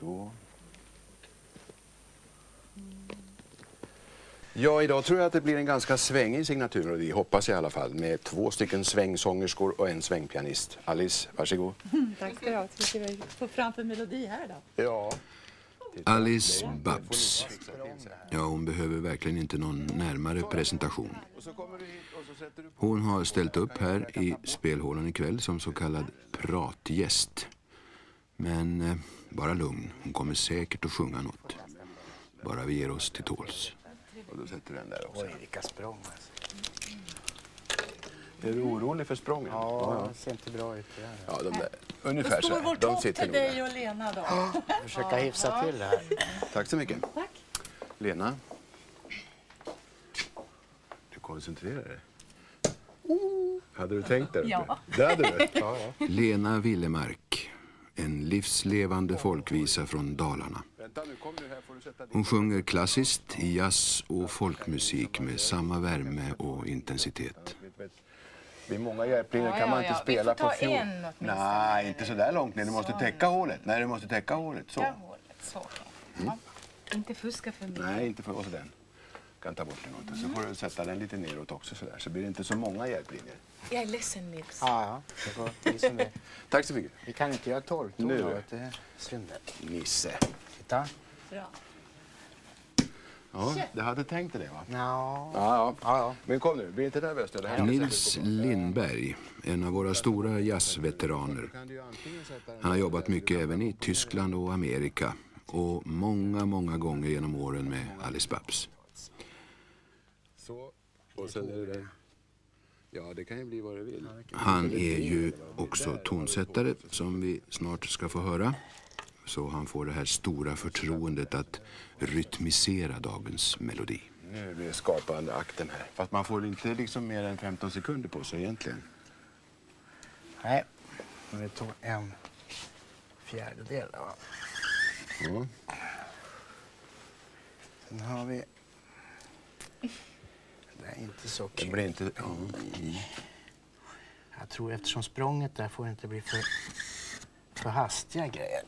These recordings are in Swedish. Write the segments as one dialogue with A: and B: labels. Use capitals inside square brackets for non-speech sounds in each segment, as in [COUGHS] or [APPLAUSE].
A: Så. Ja, idag tror jag att det blir en ganska svängig signaturmelodi, hoppas jag i alla fall, med två stycken svängsångerskor och en svängpianist. Alice, varsågod. [LAUGHS]
B: Tack ska du ha. Ska vi få fram för melodi här då?
A: Ja.
C: Alice Babs. Ja, hon behöver verkligen inte någon närmare presentation. Hon har ställt upp här i spelhålan ikväll som så kallad pratgäst. Men eh, bara lugn, hon kommer säkert att sjunga något. Bara vi ger oss till tåls.
A: Och då sätter den där också.
D: Oj, vilka språng alltså.
A: Är du orolig för sprången?
D: Ja, det ser inte bra ut det här.
A: Ja, de där.
B: Då
A: Ungefär så
B: står
A: här.
B: vårt
A: De
B: hopp
A: sitter
B: till dig och Lena då.
D: Försöka hyfsa till det här.
A: Tack så mycket.
B: Tack.
A: Lena. Du koncentrerar dig. Hade du tänkt uppe?
B: Ja.
A: Det hade du? [LAUGHS]
D: Ja, ja.
C: Lena Willemark. En livslevande folkvisa från Dalarna. Hon sjunger klassiskt, jazz och folkmusik med samma värme och intensitet.
A: Vid många hjälplinjer
B: Ja,
A: kan man
B: ja,
A: inte
B: ja. Vi
A: spela
B: får ta
A: på fjol.
B: en åtminstone.
A: Nej, inte så där långt ner. Du måste täcka hålet. Nej, du måste täcka hålet. Så.
B: Där hålet, så. Ja. Inte fuska för mycket.
A: Nej, inte för och så den. Kan ta bort den åt dig. Så får du sätta den lite neråt också så där. Så blir det inte så många hjälplinjer.
B: Jag är ledsen Nils.
D: Ja, ja. Det som det. [LAUGHS]
A: Tack så mycket.
D: Vi kan inte göra tolvton
A: Nu.
D: Synd.
A: Nisse.
D: Titta.
B: Bra.
A: Ja, det hade tänkt dig det va?
D: Ja.
A: Ja, ja.
D: Ja, ja.
A: Men kom nu, bli inte nervös. nu. Det här
C: Nils Lindberg, en av våra stora jazzveteraner. Han har jobbat mycket även i Tyskland och Amerika och många, många gånger genom åren med Alice Babs.
A: Så, och sen är det den. Ja, det kan ju bli vad det vill.
C: Han är ju också tonsättare som vi snart ska få höra. Så han får det här stora förtroendet att rytmisera dagens melodi.
A: Nu blir det skapande akten här. Fast man får inte liksom mer än 15 sekunder på sig egentligen.
D: Nej. Men vi tog en fjärdedel. Va?
A: Ja.
D: Sen har vi... Det är inte så
A: Det
D: kul.
A: blir inte... Ja.
D: Jag tror eftersom språnget där får inte bli för, för hastiga grejer.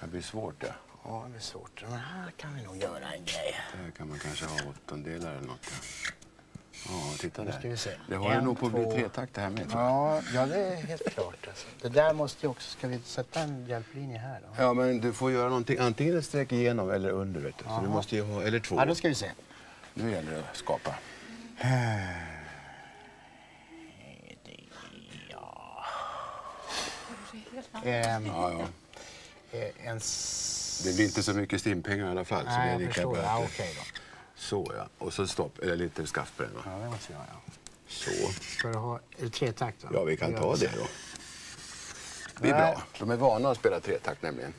A: Det blir svårt det.
D: Ja, det blir svårt. Men här kan vi nog göra en grej.
A: Där kan man kanske ha åttondelar eller något. Ja, titta
D: Nu ska vi
A: där.
D: se.
A: Det håller
D: En,
A: nog på att bli
D: två-
A: tretakt det här med.
D: Ja, ja, det är helt klart. Alltså. Det där måste ju också... Ska vi sätta en hjälplinje här då?
A: Ja, men du får göra någonting. Antingen ett streck igenom eller under. Vet du. Så du måste ju ha... Eller två.
D: Ja, då ska vi se.
A: Nu gäller det att skapa.
D: Ehm,
A: Ja, ja.
D: eh, en...
A: Det blir inte så mycket stimpengar i alla fall. så det
D: Nej,
A: är
D: jag
A: lika
D: förstår.
A: bra
D: Ja, okej då.
A: Så ja. Och så stopp. Eller lite skaft på den va?
D: Ja, det måste vi ha, ja.
A: Så.
D: Ska du ha... Är tretakt? va?
A: Ja, vi kan ta det då. Det är
D: Nej.
A: bra. De är vana att spela tretakt nämligen.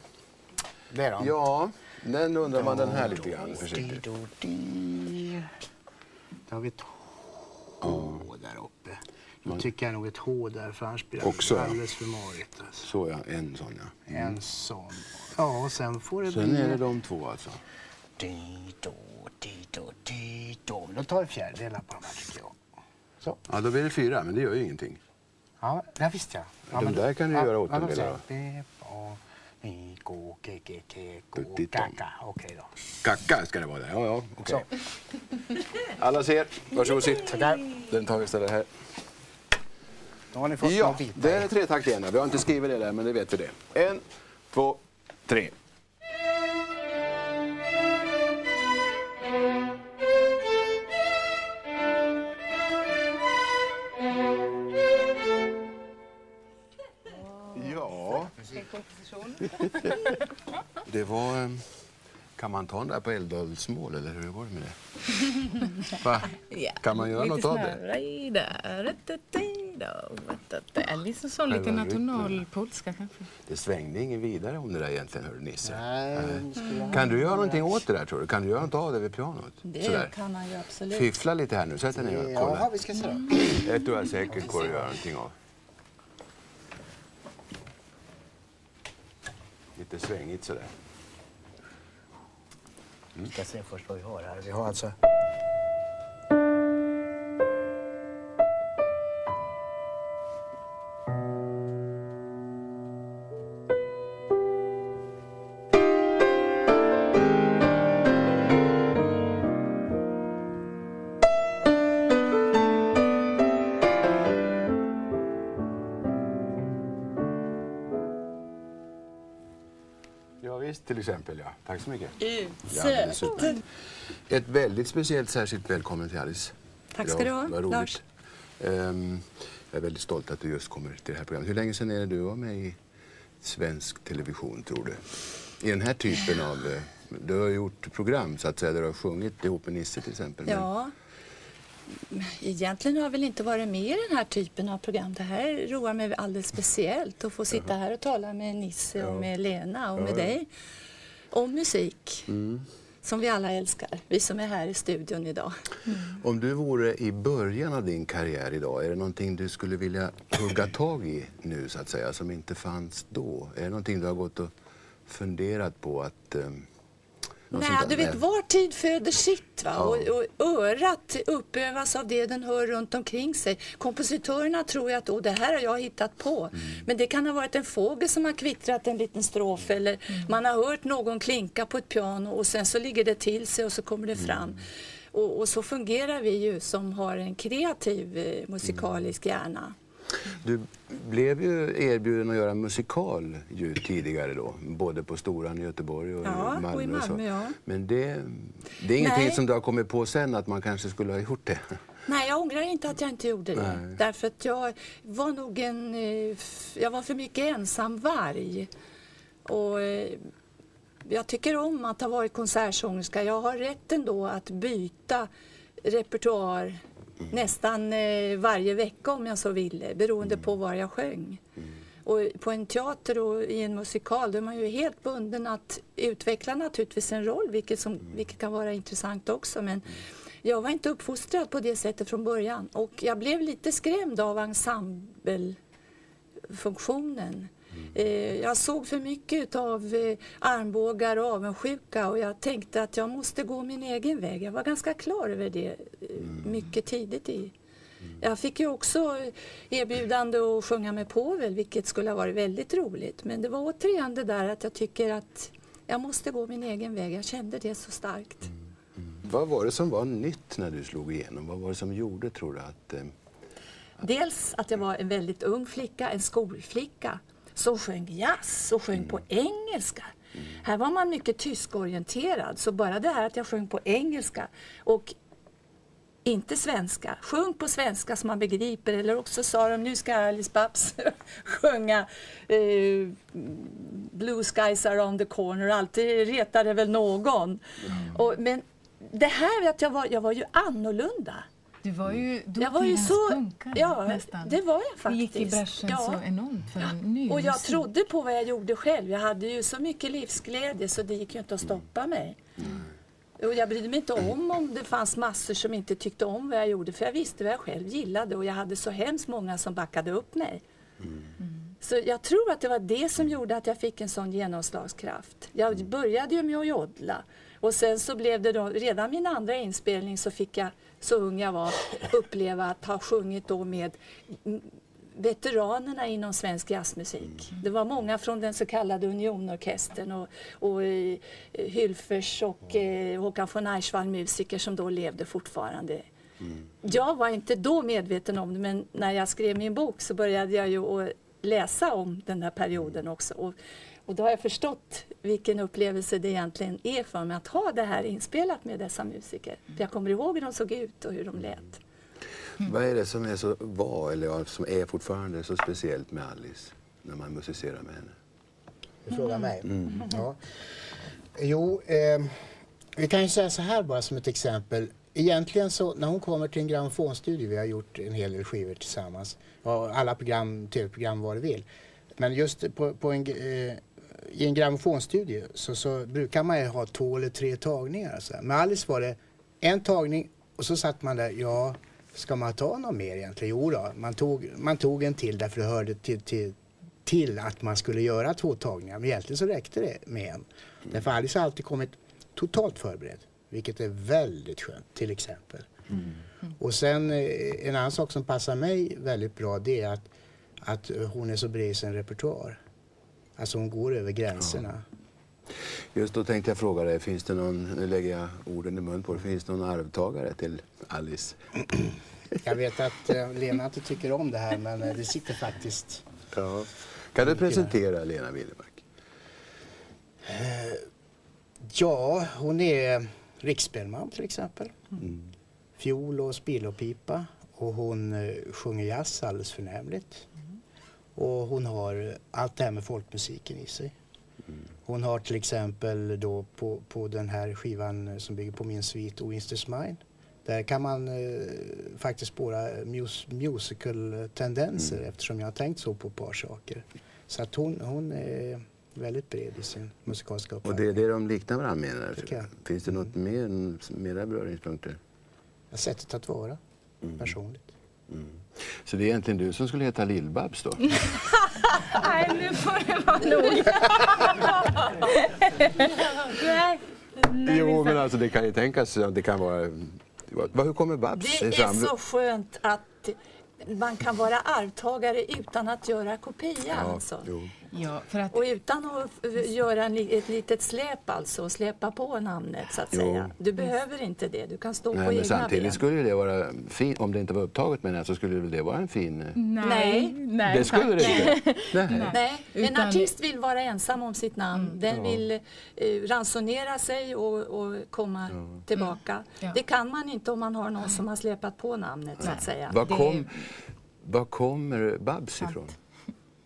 D: Det då?
A: Ja, den undrar man den här lite grann försiktigt.
D: Vi ett H där uppe. Då tycker jag nog ett H där, för annars blir det
A: Också,
D: alldeles för marigt. Alltså.
A: Så ja, en sån ja.
D: En sån. Ja, och sen får det
A: Sen
D: bli...
A: är det de två alltså.
D: Di, do, di, do, di, do. Då tar vi fjärdedelar på de här tycker jag. Så.
A: Ja, då blir det fyra, men det gör ju ingenting.
D: Ja, det visste jag. Ja,
A: De
D: men då-
A: där kan du
D: ja,
A: göra åttondelar av.
D: ke, ke, go,
A: Tuttitom.
D: kaka. Okej då.
A: Kacka ska det vara där. Ja, ja.
D: Så.
A: Alla ser. Varsågod sitt.
D: Tackar.
A: Den tar vi istället här.
D: Då har ni fått
A: Ja, det är tretakt igen. Vi har inte skrivit det där, men det vet vi det. En, två, tre. [LAUGHS] det var... eh, Kan man ta den där på älvdalsmål eller hur går det med det? [LAUGHS] Va?
B: Ja,
A: Kan man göra
B: lite
A: något av det?
B: är liksom sån lite nationalpolska kanske.
A: Det svängde ingen vidare om det där egentligen, hörru Nisse.
D: Nej,
A: Kan du göra någonting åt det där tror du? Kan du göra något av det vid pianot?
B: Det
A: Sådär.
B: kan man ju absolut.
A: Fiffla lite här nu, sätt dig ner och
D: Ja,
A: kolla.
D: vi ska se då.
A: Det tror jag säkert går att göra någonting av. Lite svängigt sådär.
D: Vi ska se först vad vi har här. Vi har alltså...
A: till exempel. Ja. Tack så mycket.
B: Utsökt.
A: super. Ett väldigt speciellt särskilt välkommen till Alice.
B: Tack ska du ha,
A: Vad roligt.
B: Lars.
A: Ehm, jag är väldigt stolt att du just kommer till det här programmet. Hur länge sedan är det du var med i svensk television, tror du? I den här typen av... eh, Du har gjort program, så att säga, där du har sjungit ihop med Nisse till exempel. men-
B: Ja. Egentligen har jag väl inte varit med i den här typen av program. Det här roar mig alldeles speciellt att få sitta här och tala med Nisse och med Lena och med dig om musik.
A: Mm.
B: Som vi alla älskar, vi som är här i studion idag.
A: Om du vore i början av din karriär idag, är det någonting du skulle vilja hugga tag i nu så att säga, som inte fanns då? Är det någonting du har gått och funderat på att... något
B: Nej, du vet, var tid föder sitt. Va?
A: Ja.
B: Och, och örat uppövas av det den hör runt omkring sig. Kompositörerna tror ju att oh, det här har jag hittat på.
A: Mm.
B: Men det kan ha varit en fågel som har kvittrat en liten strof eller man har hört någon klinka på ett piano och sen så ligger det till sig och så kommer det
A: Mm.
B: fram. Och, och så fungerar vi ju som har en kreativ eh, musikalisk hjärna.
A: Du blev ju erbjuden att göra musikal ju tidigare då, både på Storan i Göteborg och
B: Ja,
A: i Malmö.
B: och i
A: så.
B: Malmö, ja.
A: Men det, det är ingenting
B: Nej.
A: som du har kommit på sen att man kanske skulle ha gjort det? [LAUGHS]
B: Nej, jag ångrar inte att jag inte gjorde det.
A: Nej.
B: Därför att jag var nog en... eh, Jag var för mycket ensam varg. Och eh, jag tycker om att ha varit konsertsångerska. Jag har rätten då att byta repertoar nästan eh, varje vecka om jag så ville, beroende på var jag sjöng. Och på en teater och i en musikal då är man ju helt bunden att utveckla naturligtvis en roll, vilket, som, vilket kan vara intressant också. Men jag var inte uppfostrad på det sättet från början och jag blev lite skrämd av ensemblefunktionen. Eh, Jag såg för mycket av eh, armbågar och avundsjuka och jag tänkte att jag måste gå min egen väg. Jag var ganska klar över det eh, mycket tidigt i. Jag fick ju också erbjudande att sjunga med Povel, vilket skulle ha varit väldigt roligt. Men det var återigen det där att jag tycker att jag måste gå min egen väg. Jag kände det så starkt.
A: Vad var det som var nytt när du slog igenom? Vad var det som gjorde, tror du, att... eh,
B: Dels att jag var en väldigt ung flicka, en skolflicka, som sjöng jazz och sjöng på engelska. Här var man mycket tyskorienterad, så bara det här att jag sjöng på engelska och inte svenska. Sjung på svenska som man begriper eller också sa de nu ska Alice Babs [LAUGHS] sjunga eh, Blue skies around the corner. Alltid retade väl någon. Och, men det här att jag var, jag var ju annorlunda.
E: Du var ju
B: Jag var ju så...
E: punkare
B: Ja,
E: nästan.
B: det var jag
E: Du
B: faktiskt.
E: gick i bräschen
B: ja.
E: så enormt för en ny
B: Och jag
E: musik.
B: trodde på vad jag gjorde själv. Jag hade ju så mycket livsglädje så det gick ju inte att stoppa mig. Och jag brydde mig inte om om det fanns massor som inte tyckte om vad jag gjorde för jag visste vad jag själv gillade och jag hade så hemskt många som backade upp mig. Så jag tror att det var det som gjorde att jag fick en sån genomslagskraft. Jag började ju med att jodla och sen så blev det då, redan min andra inspelning så fick jag, så ung jag var, uppleva att ha sjungit då med mm, veteranerna inom svensk jazzmusik. Det var många från den så kallade Unionorkestern och, och eh, Hülfers och eh, Håkan von Eichwall musiker som då levde fortfarande. Jag var inte då medveten om det men när jag skrev min bok så började jag ju att läsa om den här perioden också. Och, och då har jag förstått vilken upplevelse det egentligen är för mig att ha det här inspelat med dessa musiker. För jag kommer ihåg hur de såg ut och hur de lät.
A: Vad är det som är så, var, eller som är fortfarande så speciellt med Alice när man musicerar med henne?
D: Du frågar mig? Ja. Jo, eh, vi kan ju säga så här bara som ett exempel. Egentligen så när hon kommer till en grammofonstudio, vi har gjort en hel del skivor tillsammans, alla program, tv-program vad du vill. Men just på, på en, eh, i en grammofonstudio så, så brukar man ju ha två eller tre tagningar. Så. Med Alice var det en tagning och så satt man där, ja, ska man ta någon mer egentligen? Jo då, man tog, man tog en till därför det hörde till, till, till att man skulle göra två tagningar. Men egentligen så räckte det med en. Därför Alice har alltid kommit totalt förberedd. Vilket är väldigt skönt till exempel. Och sen eh, en annan sak som passar mig väldigt bra det är att, att hon är så bred i sin repertoar. Alltså hon går över gränserna.
A: Just då tänkte jag fråga dig, finns det någon, nu lägger jag orden i mun på dig, finns det någon arvtagare till Alice?
D: Jag vet att eh, Lena inte tycker om det här men eh, det sitter faktiskt
A: Ja. Kan du presentera Lena Willemark?
D: Ja, hon är riksspelman till exempel. Fiol och spilopipa. Och hon eh, sjunger jazz alldeles förnämligt. Och hon har allt det här med folkmusiken i sig. Hon har till exempel då på, på den här skivan som bygger på min svit O Insters Mine. Där kan man eh, faktiskt spåra mus, musical-tendenser eftersom jag har tänkt så på ett par saker. Så att hon, hon är väldigt bred i sin musikaliska
A: Och
D: uppfattning.
A: det är det de liknar varandra
D: jag.
A: Finns det något mer, mera beröringspunkter?
D: Sättet att vara personligt.
A: Så det är egentligen du som skulle heta Lill-Babs då? [LAUGHS]
E: Nej, nu får det vara nog. Nej. [LAUGHS]
A: jo, men alltså det kan ju tänkas att det kan vara... Vad- Hur kommer Babs
B: Det
A: fram?
B: är så skönt att man kan vara arvtagare utan att göra kopia.
A: Ja,
B: alltså.
A: jo.
E: Ja, för att
B: Och utan att göra en, ett litet släp alltså, och släppa på namnet så att
A: Jo.
B: säga. Du behöver inte det, du kan stå
A: Nej,
B: på
A: men
B: egna
A: samtidigt
B: ben.
A: skulle det vara fint, om det inte var upptaget med så skulle det vara en fin... eh,
E: nej, nej,
A: det skulle det inte? Nej.
B: Nej, en
E: Utan- Mm.
B: artist vill vara ensam om sitt namn. Den vill eh, ransonera sig och, och komma tillbaka.
E: Mm. Ja.
B: Det kan man inte om man har någon som har släpat på namnet så att säga.
A: Var,
E: Det-
A: kom, var kommer Babs ifrån?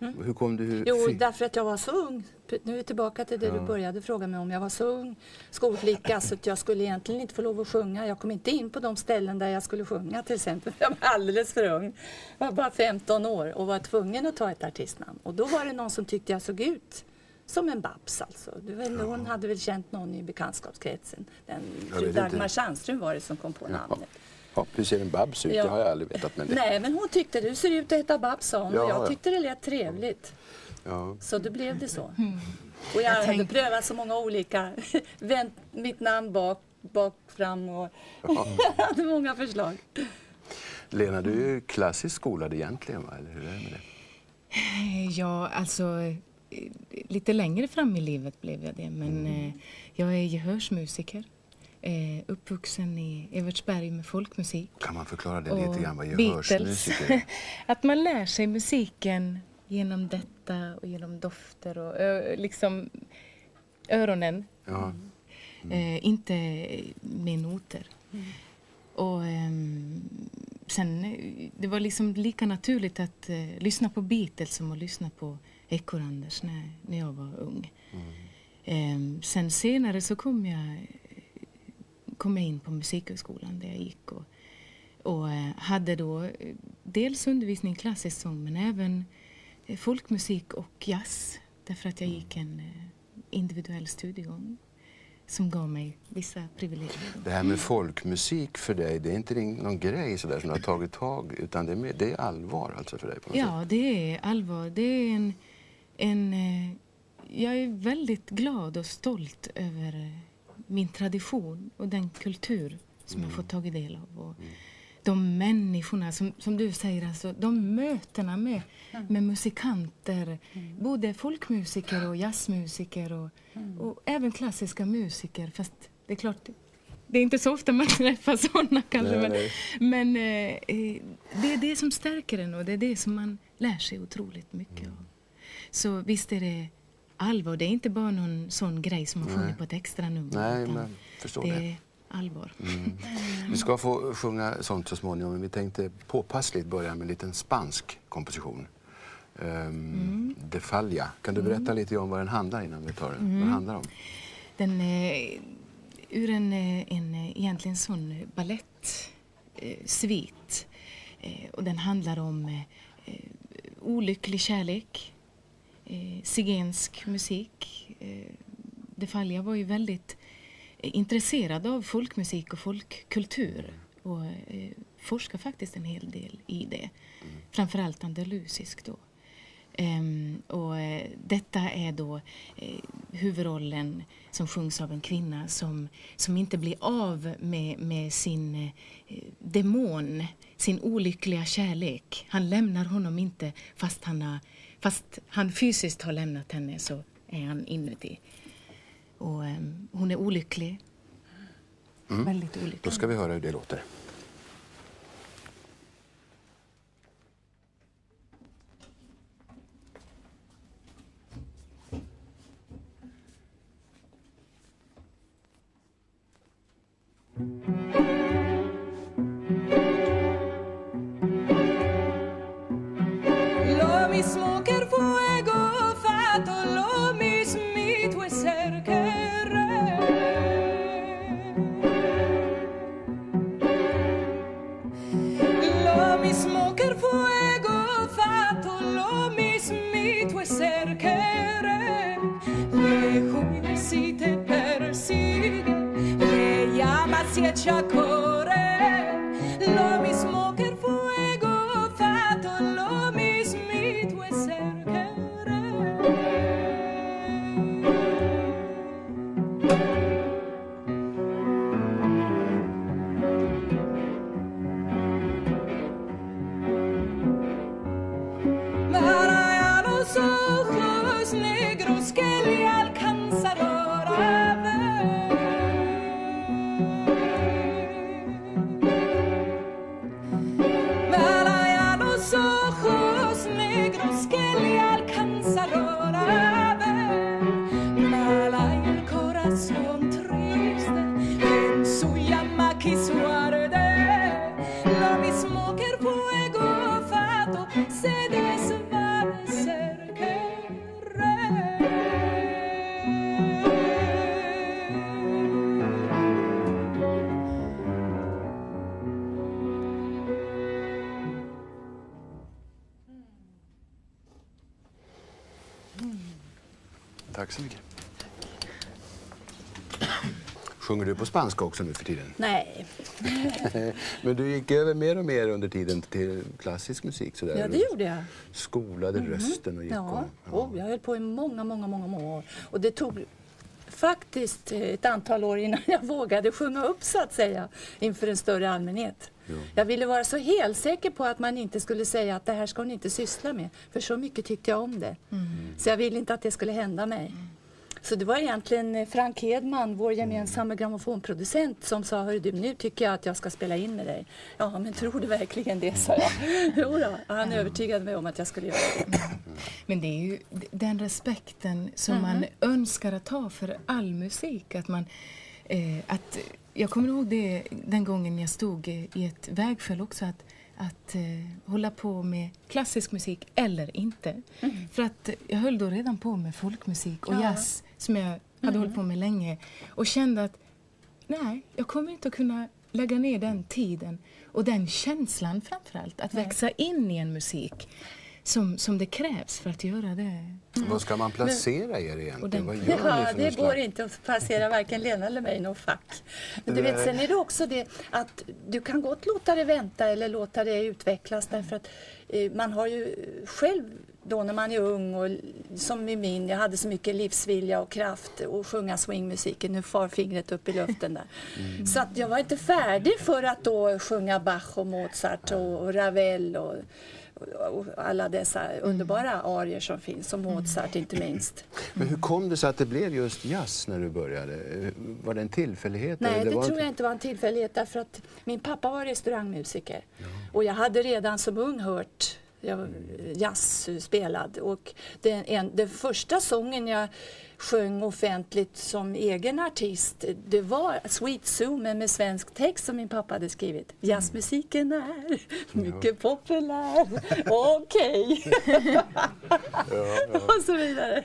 A: Hur kom du...
B: Jo, därför att jag var så ung. Nu är vi tillbaka till det du började fråga mig om. Jag var så ung skolflicka så att jag skulle egentligen inte få lov att sjunga. Jag kom inte in på de ställen där jag skulle sjunga till exempel. Jag var alldeles för ung. Jag var bara 15 år och var tvungen att ta ett artistnamn. Och då var det någon som tyckte jag såg ut som en Babs alltså. Du vet, Hon hade väl känt någon i bekantskapskretsen. Den. Dagmar Sandström var det som kom på
A: Ja.
B: namnet.
A: Ja, hur ser en Babs ut?
B: Ja.
A: Det har jag aldrig vetat. Men det...
B: Nej, men hon tyckte du ser ut att heta Babs sa hon.
A: Ja,
B: och jag
A: ja.
B: tyckte det lät trevligt.
A: Ja.
B: Så då blev det så. Och jag, hade
E: tänk-
B: prövat så många olika, [LAUGHS] vänt mitt namn bak, bak fram och
A: Ja. [LAUGHS]
B: hade många förslag.
A: Lena, du är ju klassiskt skolad egentligen, va? eller hur är det med det?
E: Ja, alltså eh, lite längre fram i livet blev jag det. Men
A: Mm.
E: eh, jag är gehörsmusiker. Eh, uppvuxen i Evertsberg med folkmusik.
A: Kan man förklara det lite grann, vad gehörsmusiker är? [LAUGHS]
E: Att man lär sig musiken genom detta och genom dofter och ö, liksom öronen.
A: Ja.
E: Eh, inte med noter. Och ehm, sen, eh, det var liksom lika naturligt att eh, lyssna på Beatles som att lyssna på Ekoranders när, när jag var ung. Ehm, sen senare så kom jag, kom jag in på Musikhögskolan där jag gick och, och eh, hade då eh, dels undervisning i klassisk sång men även eh, folkmusik och jazz. Därför att jag gick en individuell studiegång som gav mig vissa privilegier.
A: Det här med folkmusik för dig, det är inte någon grej sådär som du har tagit tag utan det är, mer, det är allvar alltså för dig på något sätt?
E: Ja, det är allvar. Det är en, en... Jag är väldigt glad och stolt över min tradition och den kultur som jag fått tagit del av. Och de människorna, som, som du säger, alltså, de mötena med, med musikanter. Både folkmusiker och jazzmusiker och, och även klassiska musiker. Fast det är klart, det är inte så ofta man [LAUGHS] träffar sådana kanske.
A: Nej,
E: men
A: nej.
E: men eh, eh, det är det som stärker en och det är det som man lär sig otroligt mycket av. Så visst är det allvar. Det är inte bara någon sån grej som man sjunger på ett extra nummer.
A: Nej, men förstår
E: det
A: det.
E: allvar. [LAUGHS]
A: Vi ska få sjunga sånt så småningom, men vi tänkte påpassligt börja med en liten spansk komposition. Um, De Falla. Kan du berätta lite om vad den handlar innan vi tar den? Vad den handlar om?
E: Den är ur en, eh, en eh, egentligen sån ballettsvit. Eh, svit. eh, och den handlar om eh, eh, olycklig kärlek, eh, zigensk musik. Eh, De Falla var ju väldigt eh, intresserad av folkmusik och folkkultur och eh, forskar faktiskt en hel del i det. Framförallt andalusisk då. Ehm, och eh, detta är då eh, huvudrollen som sjungs av en kvinna som, som inte blir av med, med sin eh, demon, sin olyckliga kärlek. Han lämnar honom inte fast han, har, Fast han fysiskt har lämnat henne så är han inuti. Och um, hon är olycklig. Mm. Väldigt olycklig.
A: Då ska vi höra hur det låter. Mm. chaco. Du på spanska också nu för tiden?
B: Nej, [LAUGHS]
A: Men du gick över mer och mer under tiden till klassisk musik. Sådär.
B: ja det gjorde jag.
A: Skolade rösten och gick
B: Ja,
A: och...
B: Oh, jag höll på i många, många, många många år. Och det tog faktiskt eh, ett antal år innan jag vågade sjunga upp så att säga inför en större allmänhet. Jag ville vara så helt säker på att man inte skulle säga att det här ska hon inte syssla med. För så mycket tyckte jag om det. Så jag ville inte att det skulle hända mig. Så det var egentligen eh, Frank Hedman, vår gemensamma grammofonproducent, som sa Hörru du, nu tycker jag att jag ska spela in med dig. Ja, men tror du verkligen det, sa jag. [LAUGHS] jo då, han övertygade mig om att jag skulle göra det.
E: Men det är ju den respekten som man önskar att ha för all musik. Att man, eh, att, jag kommer ihåg det den gången jag stod eh, i ett vägskäl också. Att, att eh, hålla på med klassisk musik eller inte. För att jag höll då redan på med folkmusik och
B: Ja.
E: jazz som jag hade hållit på med länge. Och kände att nej, jag kommer inte att kunna lägga ner den tiden och den känslan framförallt. Att växa in i en musik som, som det krävs för att göra det.
A: Vad ska man placera er egentligen?
E: den-
A: Vad gör ni
B: Ja,
A: för
B: det går inte att placera varken Lena eller mig i något fack. Men du vet, sen är det också det att du kan gott låta det vänta eller låta det utvecklas därför att eh, man har ju själv då när man är ung och som i min, jag hade så mycket livsvilja och kraft och sjunga swingmusiken, nu far fingret upp i luften där. Så att jag var inte färdig för att då sjunga Bach och Mozart och, och Ravel och, och, alla dessa underbara arier som finns, och Mozart inte minst.
A: Men hur kom det sig att det blev just jazz när du började? Var det en tillfällighet?
B: Nej, det
A: var
B: tror jag inte var en tillfällighet därför att min pappa var restaurangmusiker och jag hade redan som ung hört jag jazz spelad och den, en, den första sången jag sjöng offentligt som egen artist det var Sweet Sue med svensk text som min pappa hade skrivit. Jazzmusiken är mycket populär, okej. [LAUGHS] [LAUGHS] och så vidare.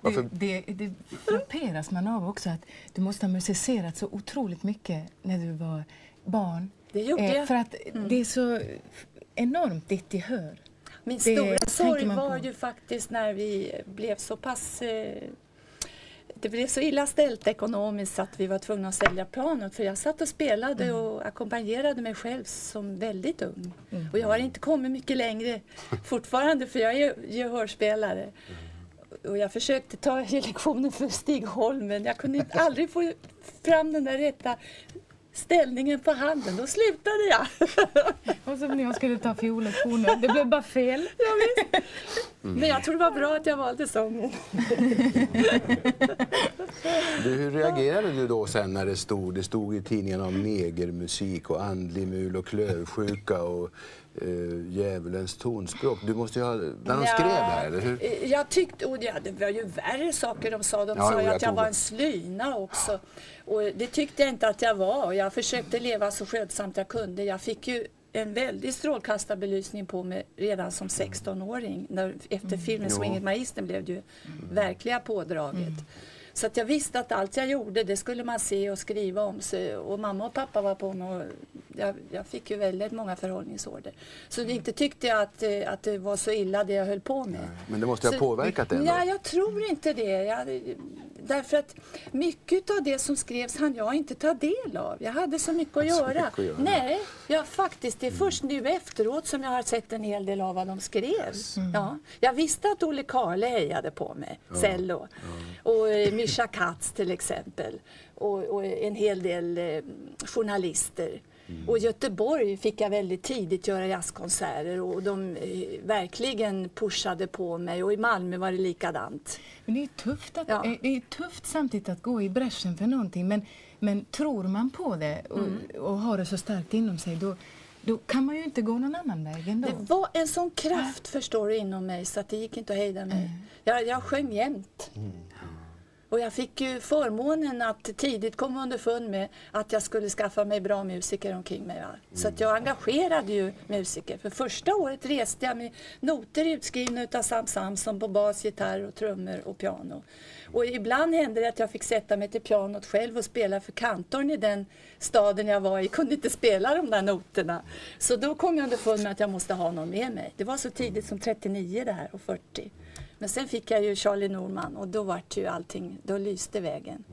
A: Varför-
E: Det, det, det frapperas man av också att du måste ha musicerat så otroligt mycket när du var barn.
B: Det gjorde jag. Mm.
E: För att det är så enormt ditt gehör.
B: Min
E: Det
B: stora sorg var ju faktiskt när vi blev så pass... Eh, det blev så illa ställt ekonomiskt att vi var tvungna att sälja planet. För jag satt och spelade
E: Mm.
B: och ackompanjerade mig själv som väldigt ung. Och jag har inte kommit mycket längre fortfarande för jag är gehörspelare. Och jag försökte ta [LAUGHS] lektioner för Stig Holm men jag kunde aldrig få fram den där rätta ställningen på handen. Då slutade jag. [LAUGHS]
E: Och så när jag skulle ta fiollektioner, det blev bara fel. [LAUGHS]
B: Ja, visst. Men jag tror det var bra att jag valde sången. [LAUGHS]
A: Du, hur reagerade du då sen när det stod, det stod i tidningen om negermusik och andlig mul och klövsjuka och eh, djävulens tonspråk? Du måste ju ha, när de skrev det här, eller hur?
B: eh, Jag tyckte, och ja, det var ju värre saker de sa. De
A: Ja,
B: sa ju
A: jag
B: att jag
A: tror
B: var en slyna också. Och det tyckte jag inte att jag var. Jag försökte leva så skötsamt jag kunde. Jag fick ju en väldig strålkastarbelysning på mig redan som 16-åring. När, efter filmen
A: Jo.
B: Swinget Magistern blev det ju verkliga pådraget. Så att jag visste att allt jag gjorde det skulle man se och skriva om. Så, och mamma och pappa var på mig och jag, jag fick ju väldigt många förhållningsorder. Så inte tyckte jag att, eh, att det var så illa det jag höll på med.
A: Men det måste ha
B: Så-
A: påverkat dig?
B: Ja, jag tror inte det. Jag, därför att mycket av det som skrevs hann jag inte ta del av. Jag hade så mycket att,
A: Så
B: göra.
A: mycket att göra.
B: Nej, jag, faktiskt, det är först nu efteråt som jag har sett en hel del av vad de skrev. Ja. Jag visste att Olle Karle hejade på mig, cello. Och eh, Mischa Katz till exempel. Och, och en hel del eh, journalister. Och i Göteborg fick jag väldigt tidigt göra jazzkonserter och de eh, verkligen pushade på mig och i Malmö var det likadant.
E: Men det är tufft, att,
B: Ja.
E: eh, det är tufft samtidigt att gå i bräschen för någonting men, men tror man på det och,
B: Mm.
E: och har det så starkt inom sig då, då kan man ju inte gå någon annan väg ändå.
B: Det var en sån kraft förstår du inom mig så att det gick inte att hejda mig. Jag, jag sjöng jämt. Och jag fick ju förmånen att tidigt komma underfund med att jag skulle skaffa mig bra musiker omkring mig. Va? Så att jag engagerade ju musiker. För första året reste jag med noter utskrivna utav Sam Samson på bas, gitarr och trummor och piano. Och ibland hände det att jag fick sätta mig till pianot själv och spela för kantorn i den staden jag var i kunde inte spela de där noterna. Så då kom jag underfund med att jag måste ha någon med mig. Det var så tidigt som 39 det här och 40. Men sen fick jag ju Charlie Norman och då vart ju allting, då lyste vägen.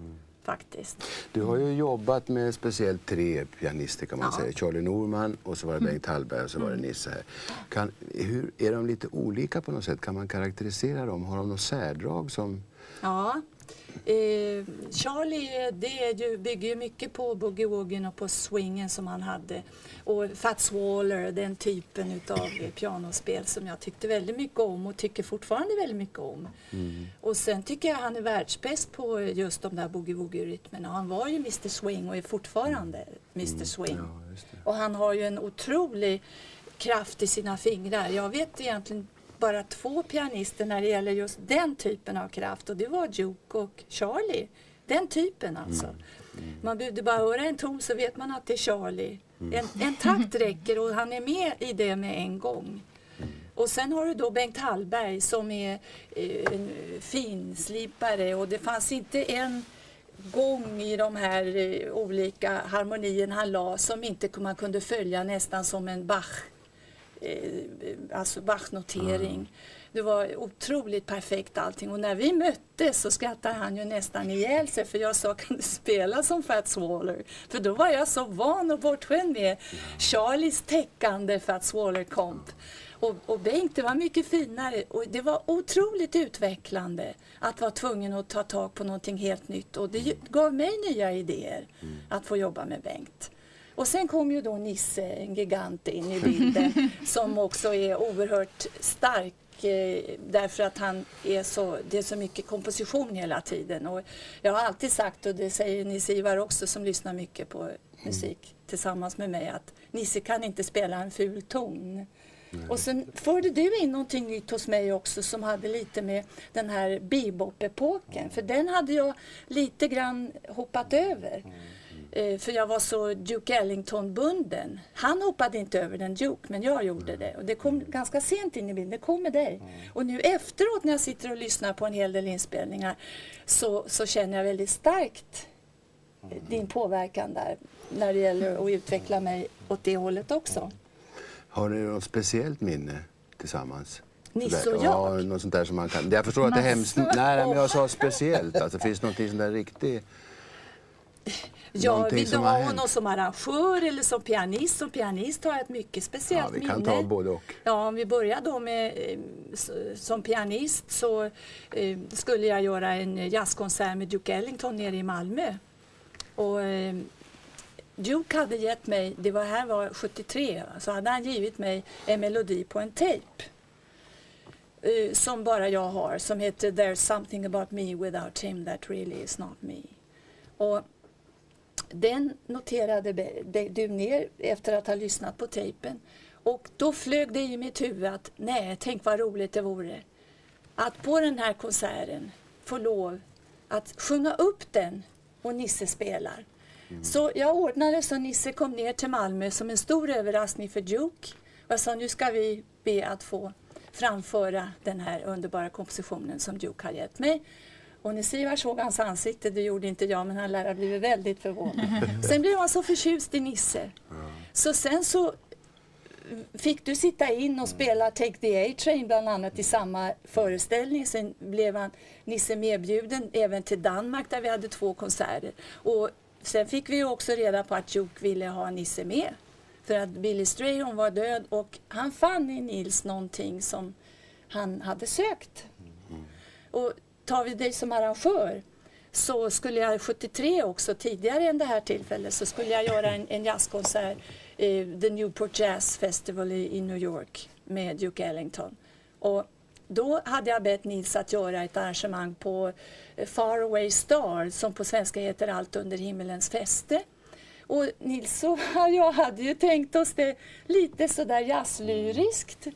B: Faktiskt.
A: Du har ju jobbat med speciellt tre pianister kan man
B: Ja. Mm.
A: säga. Charlie Norman och så var det Bengt Hallberg och så var det Nisse här. Kan, hur, är de lite olika på något sätt? Kan man karaktärisera dem? Har de något särdrag som...
B: Ja. Eh, Charlie det är ju, bygger ju mycket på boogie-woogien och på swingen som han hade. Och Fats Waller, den typen utav eh, pianospel som jag tyckte väldigt mycket om och tycker fortfarande väldigt mycket om. Och sen tycker jag han är världsbäst på just de där boogie-woogie-rytmerna. Han var ju Mr Swing och är fortfarande Mr Swing.
A: Ja, just det.
B: Och han har ju en otrolig kraft i sina fingrar. Jag vet egentligen bara två pianister när det gäller just den typen av kraft och det var Duke och Charlie. Den typen alltså. Man behövde bara höra en ton så vet man att det är Charlie. En, en takt räcker och han är med i det med en gång. Och sen har du då Bengt Hallberg som är eh, en finslipare och det fanns inte en gång i de här eh, olika harmonierna han la som inte man kunde följa nästan som en Bach, eh, alltså Bach-notering. Det var otroligt perfekt allting och när vi möttes så skrattade han ju nästan ihjäl sig för jag sa kan du spela som Fats Waller? För då var jag så van och bortskämd med Charlies täckande Fats Waller-komp. Och, och Bengt, det var mycket finare och det var otroligt utvecklande att vara tvungen att ta tag på någonting helt nytt och det gav mig nya idéer att få jobba med Bengt. Och sen kom ju då Nisse, en gigant, in i bilden [LAUGHS] som också är oerhört stark eh, därför att han är så, det är så mycket komposition hela tiden. Och jag har alltid sagt, och det säger Nisse Ivar också som lyssnar mycket på musik tillsammans med mig, att Nisse kan inte spela en ful ton. Och sen förde du in någonting nytt hos mig också som hade lite med den här bebop-epoken. För den hade jag lite grann hoppat över. Eh, För jag var så Duke Ellington-bunden. Han hoppade inte över den Duke, men jag gjorde det. Och det kom ganska sent in i bilden. Det kom med dig. Och nu efteråt när jag sitter och lyssnar på en hel del inspelningar så, så känner jag väldigt starkt eh, din påverkan där när det gäller att utveckla mig åt det hållet också.
A: Har ni något speciellt minne tillsammans?
B: Nisse och
A: Ja,
B: jag?
A: något sånt där som man kan... Jag förstår att det är hemskt. Nej, men jag sa [LAUGHS] speciellt. Alltså, finns det någonting sånt där riktigt...
B: Ja, vill du ha honom som arrangör eller som pianist? Som pianist har jag ett mycket speciellt
A: Ja, vi kan
B: minne.
A: ta både och.
B: Ja, om vi börjar då med eh, som pianist så eh, skulle jag göra en jazzkonsert med Duke Ellington nere i Malmö. Och eh, Duke hade gett mig, det var här var 73, va, så hade han givit mig en melodi på en tejp. Eh, som bara jag har, som heter There's something about me without him that really is not me. Och den noterade du ner efter att ha lyssnat på tejpen. Och då flög det i mitt huvud att nej, tänk vad roligt det vore att på den här konserten få lov att sjunga upp den och Nisse spelar. Så jag ordnade så Nisse kom ner till Malmö som en stor överraskning för Duke. Och jag sa nu ska vi be att få framföra den här underbara kompositionen som Duke har gett mig. Och när Sivar såg hans ansikte, det gjorde inte jag, men han lär ha blivit väldigt förvånad. [LAUGHS] Sen blev han så förtjust i Nisse. Så sen så fick du sitta in och spela Take the A-Train bland annat i samma föreställning. Sen blev han Nisse medbjuden även till Danmark där vi hade två konserter. Och sen fick vi också reda på att Duke ville ha Nisse med. För att Billy Strayhorn var död och han fann i Nils någonting som han hade sökt. Och tar vi dig som arrangör så skulle jag 73 också, tidigare än det här tillfället, så skulle jag göra en, en jazzkonsert, eh, The Newport Jazz Festival i, i New York med Duke Ellington. Och då hade jag bett Nils att göra ett arrangemang på eh, Far Away Star som på svenska heter Allt under himmelens fäste. Och Nils och [LAUGHS] jag hade ju tänkt oss det lite sådär jazzlyriskt.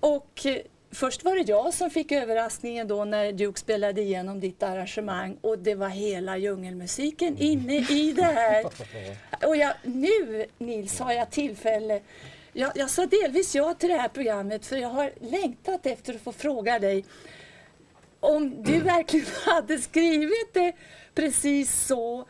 B: Och eh, först var det jag som fick överraskningen då när Duke spelade igenom ditt arrangemang och det var hela djungelmusiken inne i det här. [LAUGHS] Och jag, nu Nils har jag tillfälle jag, jag sa delvis ja till det här programmet för jag har längtat efter att få fråga dig om du verkligen [LAUGHS] hade skrivit det precis så.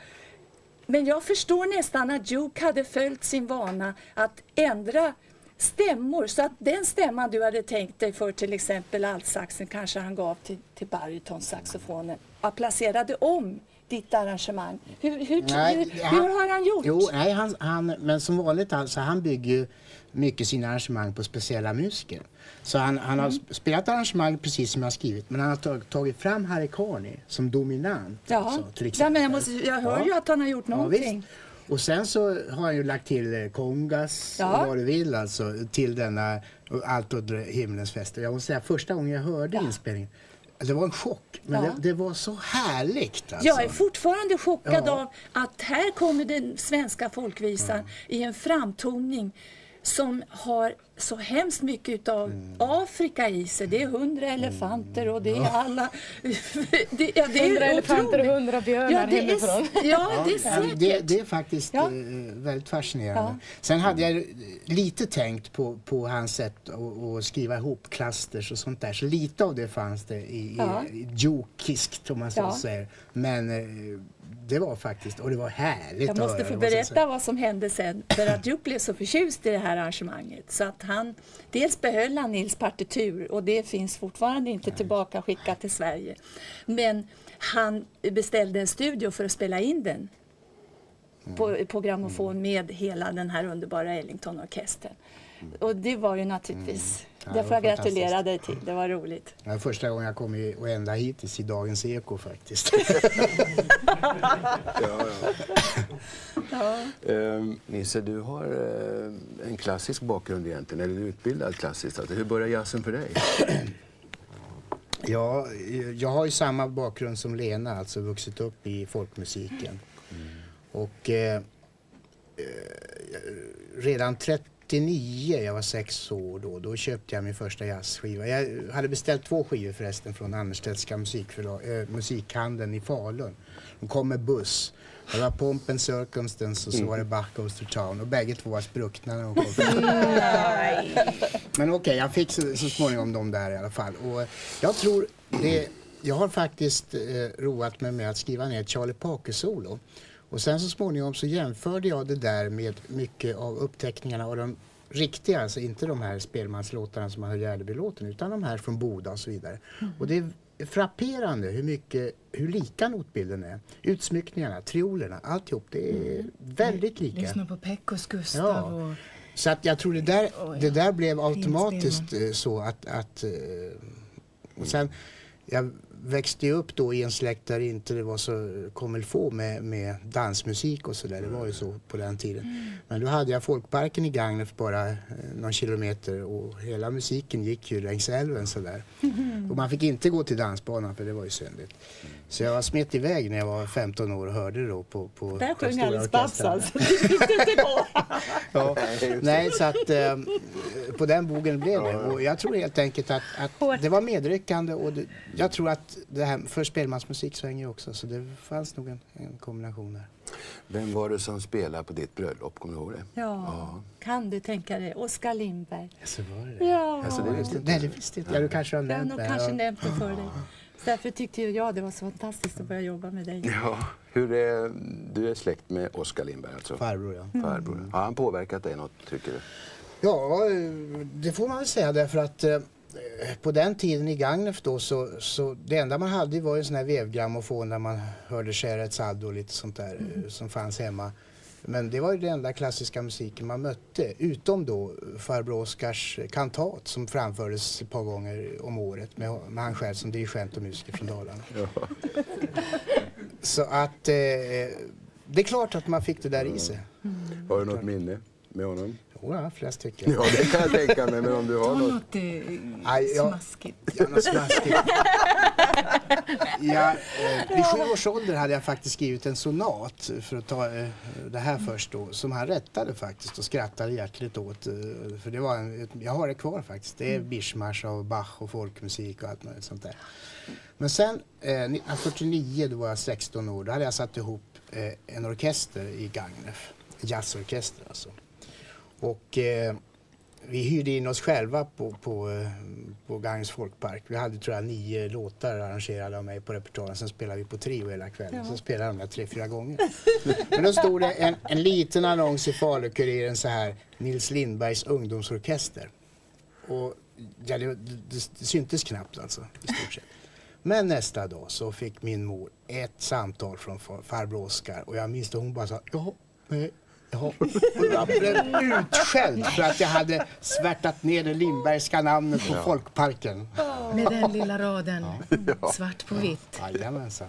B: Men jag förstår nästan att Duke hade följt sin vana att ändra stämmor så att den stämman du hade tänkt dig för till exempel altsaxen kanske han gav till, till barytonsaxofonen och placerade om ditt arrangemang. Hur, hur,
D: Nej,
B: hur,
D: han-
B: hur har han gjort?
D: Jo, nej, han, han, men som vanligt alltså, han bygger mycket sina arrangemang på speciella musiker. Så han, han har
B: Mm.
D: sp- spelat arrangemang precis som jag har skrivit men han har tag, tagit fram Harry Carney som dominant.
B: Ja,
D: alltså, till
B: ja
D: exempel.
B: men jag, måste, jag hör
D: Ja.
B: ju att han har gjort
D: Ja,
B: någonting.
D: visst. Och sen så har han ju lagt till eh, kongas
B: Ja.
D: och vad du vill alltså till denna allt under himlens fest. Och Jag måste säga första gången jag hörde inspelningen det var en chock, men
B: Ja.
D: det, det var så härligt. Alltså.
B: Jag är fortfarande chockad
D: Ja.
B: av att här kommer den svenska folkvisan i en framtoning som har så hemskt mycket utav
D: Mm.
B: Afrika i sig. Det är hundra elefanter och det är alla... [LAUGHS] det, ja, det är
E: Hundra elefanter och hundra björnar
B: Ja, det
E: hemifrån.
B: är, ja, det är
D: Ja,
B: säkert.
D: det, det är faktiskt
B: Ja.
D: eh, väldigt fascinerande.
B: Ja.
D: Sen hade jag lite tänkt på, på hans sätt att, att skriva ihop clusters och sånt där. Så lite av det fanns det i,
B: Ja.
D: i, i jokiskt om man så
B: Ja.
D: säger. Men eh, det var faktiskt, och det var härligt
B: Jag måste få berätta vad som hände sen. För att Duke blev så förtjust i det här arrangemanget. Så att han, dels behöll han Nils partitur och det finns fortfarande inte tillbaka skickat till Sverige. Men han beställde en studio för att spela in den på, på grammofon med hela den här underbara Ellington-orkestern. Och det var ju naturligtvis,
D: Ja,
B: det får jag gratulera dig till. Det var roligt.
D: Det var första gången jag kom och ända hittills i Dagens Eko faktiskt. [LAUGHS]
A: ja, ja. Um, Nisse, du har uh, en klassisk bakgrund egentligen, eller utbildad klassiskt. Alltså, hur började jazzen för dig? [CLEARS THROAT]
D: ja, jag har ju samma bakgrund som Lena, alltså vuxit upp i folkmusiken. Mm. Och... Uh, redan 30 99, jag var sex år då, då köpte jag min första jazzskiva. Jag hade beställt två skivor förresten från Annerstedtska äh, eh, musikhandeln i Falun. De kom med buss. Det var Pomp and Circumstance och så mm. var det Bach Goes to Town och bägge två var spruckna när de kom. [LAUGHS] Men okej, okay, jag fick så, så, småningom de där i alla fall. Och jag tror det, jag har faktiskt eh, roat mig med att skriva ner Charlie Parker-solo. Och sen så småningom så jämförde jag det där med mycket av uppteckningarna av de riktiga, alltså inte de här spelmanslåtarna som Harry Gärdeby-låten, utan de här från Boda och så vidare. Och det är frapperande hur mycket, hur lika notbilden är. Utsmyckningarna, triolerna, alltihop. Det är väldigt lika.
E: Lyssna på Pekos Gustav
D: Ja.
E: och
D: Så att jag tror det där, det där blev automatiskt eh, så att, att eh, och sen, jag växte ju upp då i en släkt där inte det var så få med, med dansmusik och sådär. Det var ju så på den tiden. Men då hade jag folkparken i Gagnef bara eh, någon kilometer och hela musiken gick ju längs älven sådär. Och man fick inte gå till dansbanan för det var ju syndigt. Så jag var smet iväg när jag var 15 år och hörde då på, på
B: Där sjöng Alice Babs alltså. [LAUGHS]
D: Ja, nej, så att eh, på den bogen blev det. Och jag tror helt enkelt att, att det var medryckande och det, jag tror att det här för spelmansmusik svänger ju också så det fanns nog en, en kombination där.
A: Vem var det som spelade på ditt bröllop? Kommer du ihåg det?
B: Ja, kan du tänka dig? Oskar Lindberg.
D: Så var det?
B: Ja,
A: Alltså, det visste inte
D: Nej, det visste inte jag. Du kanske har
B: jag har
D: nämnt det.
B: kanske
D: Ja.
B: nämnt det för dig. Så därför tyckte jag det var så fantastiskt att börja jobba med dig.
A: Ja. Hur är, du är släkt med Oskar Lindberg alltså?
D: Farbror, ja.
B: Mm.
A: Farbror. Har han påverkat dig något, tycker du?
D: Ja, det får man väl säga därför att eh, på den tiden i Gagnef då så, så det enda man hade var en sån här vevgrammofon där man hörde Sherrets Addo och lite sånt där eh, som fanns hemma. Men det var ju den enda klassiska musiken man mötte, utom då farbror Oskars kantat som framfördes ett par gånger om året med, med han själv som dirigent och musiker från Dalarna. Så att eh, det är klart att man fick det där i sig.
A: Har du något minne med honom?
D: Jo, ja, flera stycken.
A: Ja, det kan jag tänka mig. Men om du har något...
E: något eh, smaskigt.
D: Ja, något smaskigt. ja, eh, vid sju års ålder hade jag faktiskt skrivit en sonat, för att ta eh, det här först då, som han rättade faktiskt och skrattade hjärtligt åt. Eh, för det var en, ett, jag har det kvar faktiskt. Det är Bischmarsch och Bach och folkmusik och allt möjligt sånt där. Men sen eh, 1949, då var jag 16 år, då hade jag satt ihop eh, en orkester i Gagnef. Jazzorkester alltså. Och eh, vi hyrde in oss själva på, på, eh, på Gagnefs folkpark. Vi hade tror jag nio låtar arrangerade av mig på repertoaren. Sen spelade vi på trio hela kvällen. Sen spelade de där tre, fyra gånger. [LAUGHS] Men då stod det en, en liten annons i Falu-Kuriren så här. Nils Lindbergs ungdomsorkester. Och ja, det, det, det syntes knappt alltså i stort sett. Men nästa dag så fick min mor ett samtal från far, farbror Oskar och jag minns att hon bara sa ja, nej, ja. Jag blev utskälld för att jag hade svärtat ner det Lindbergska namnet på folkparken.
E: Med den lilla raden, svart på vitt.
D: Jajamensan.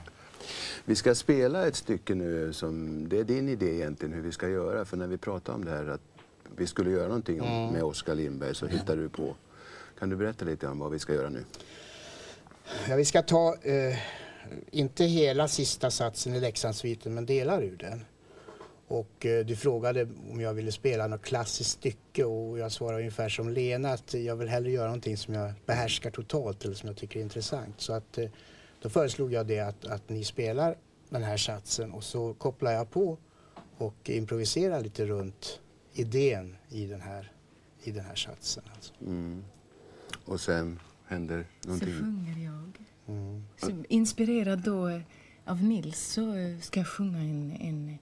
A: Vi ska spela ett stycke nu som, det är din idé egentligen hur vi ska göra. För när vi pratade om det här att vi skulle göra någonting om, med Oskar Lindberg så hittade du på. Kan du berätta lite om vad vi ska göra nu?
D: Ja, vi ska ta, eh, inte hela sista satsen i Leksandssviten, men delar ur den. Och eh, du frågade om jag ville spela något klassiskt stycke och jag svarade ungefär som Lena att jag vill hellre göra någonting som jag behärskar totalt eller som jag tycker är intressant. Så att eh, då föreslog jag det att, att ni spelar den här satsen och så kopplar jag på och improviserar lite runt idén i den här, i den här satsen. Alltså.
A: Mm. Och sen händer
E: Så
A: någonting.
E: sjunger jag.
D: Mm.
E: Så inspirerad då av Nils så ska jag sjunga en, en,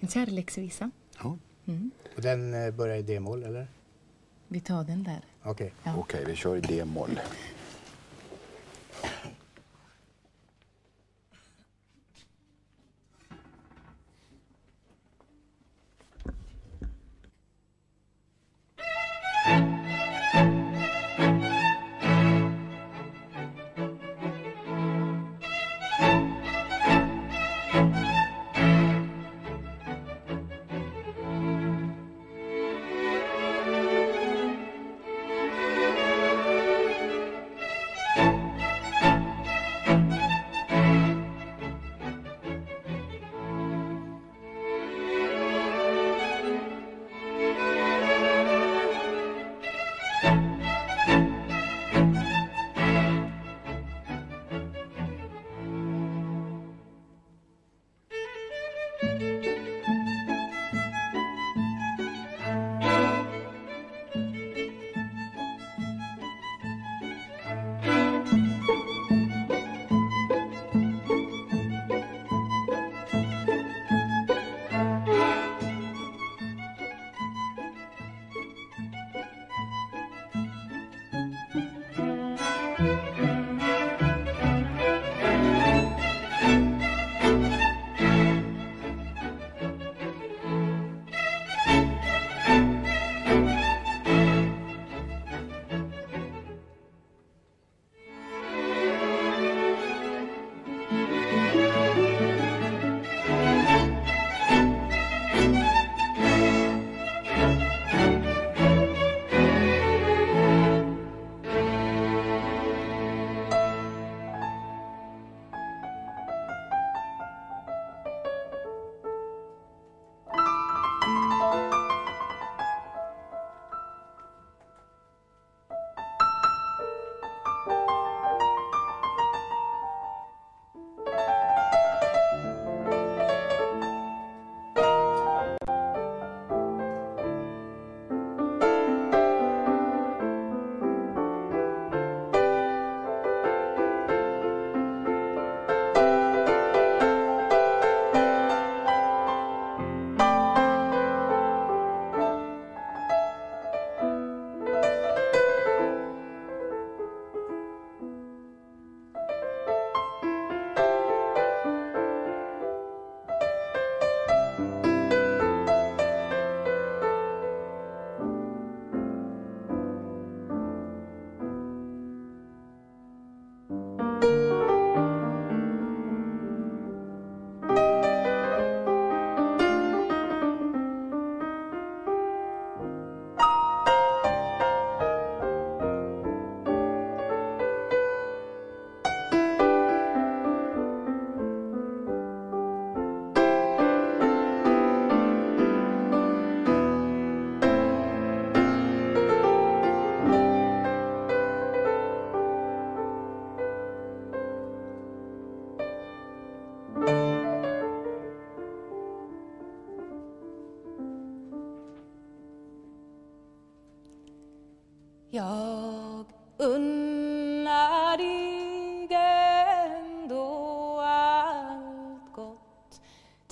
E: en kärleksvisa.
A: Ja.
E: Mm.
D: Och den eh, börjar i d-moll eller?
E: Vi tar den där.
D: Okej.
E: Ja.
A: Okej, vi kör i D-moll.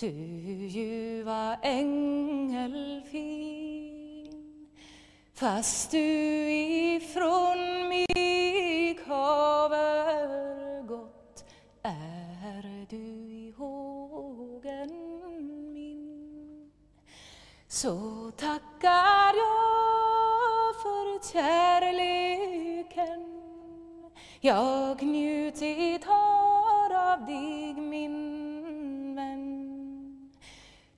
F: Du ljuva ängelfin. Fast du ifrån mig haver gått är du i hågen min. Så tackar jag för kärleken. Jag njutit har av dig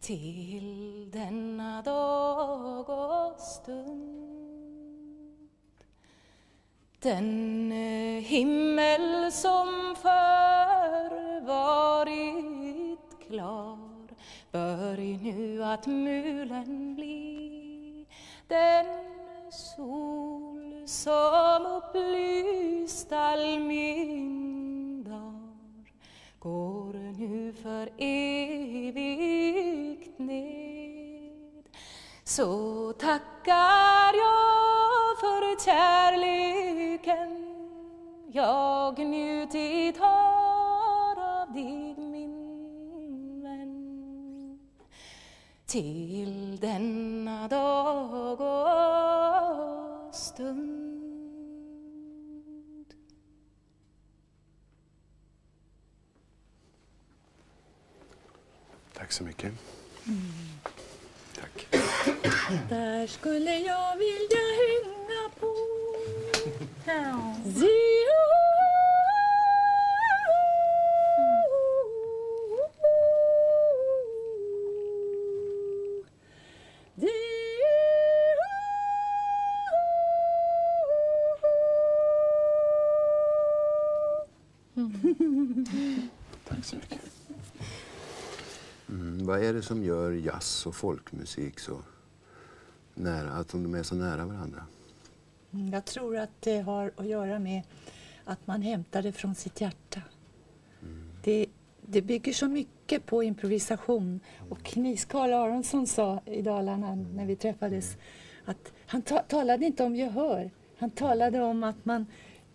F: till denna dag och stund. Den eh, himmel som förr varit klar bör nu att mulen bli. Den sol som upplyst all min dag går nu för evigt ned. Så tackar jag för kärleken. Jag njutit har av dig min vän. Till denna dag och stund.
A: Tack så mycket. Tack.
B: Där skulle jag vilja hänga på
A: Tack så mycket. Mm, vad är det som gör jazz och folkmusik så nära, att de är så nära varandra?
B: Mm, Jag tror att det har att göra med att man hämtar det från sitt hjärta. Det, det bygger så mycket på improvisation. Och Knis Karl Aronsson sa i Dalarna när vi träffades att han ta, talade inte om gehör. Han talade om att man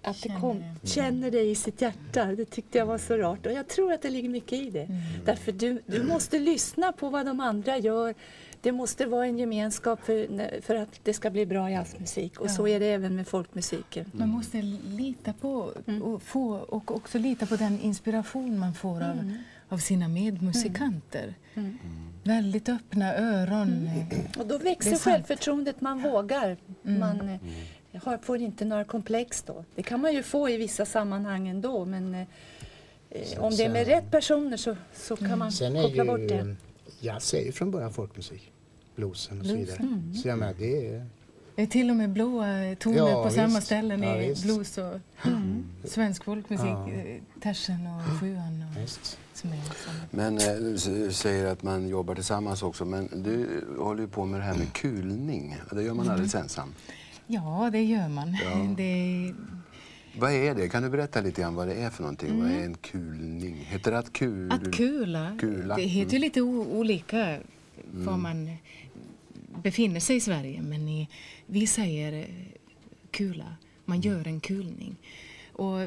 B: att det kom, känner det i sitt hjärta. Det tyckte jag var så rart. Och jag tror att det ligger mycket i det. Därför du, du måste lyssna på vad de andra gör. Det måste vara en gemenskap för, för att det ska bli bra jazzmusik. Och så är det även med folkmusiken.
E: Man måste lita på och, få, och också lita på den inspiration man får av, av sina medmusikanter. Väldigt öppna öron.
B: Och då växer självförtroendet, man vågar. Man eh, har, får inte några komplex då. Det kan man ju få i vissa sammanhang ändå men eh, eh, om det är med rätt personer så, så kan man
D: Sen
B: koppla bort det.
D: ju jazz är ju från början folkmusik. Bluesen och så vidare. Så jag menar, det är...
E: Det är till och med blåa toner
D: Ja,
E: på samma
D: visst.
E: ställen
D: Ja,
E: i
D: visst.
E: blues och svensk folkmusik.
D: Ja.
E: eh, Tersen och sjuan och,
D: Visst.
E: som är samma.
A: Men eh, du s- säger att man jobbar tillsammans också, men du håller ju på med det här med kulning. Det gör man alldeles ensam.
E: Ja, det gör man.
A: Ja. [LAUGHS]
E: Det,
A: Vad är det? Kan du berätta lite grann vad det är för någonting? Vad är en kulning? Heter det att kul?
E: Att kula,
A: Kula.
E: det heter ju lite olika var man befinner sig i Sverige. Men i, vi säger eh, kula, man gör en kulning. Och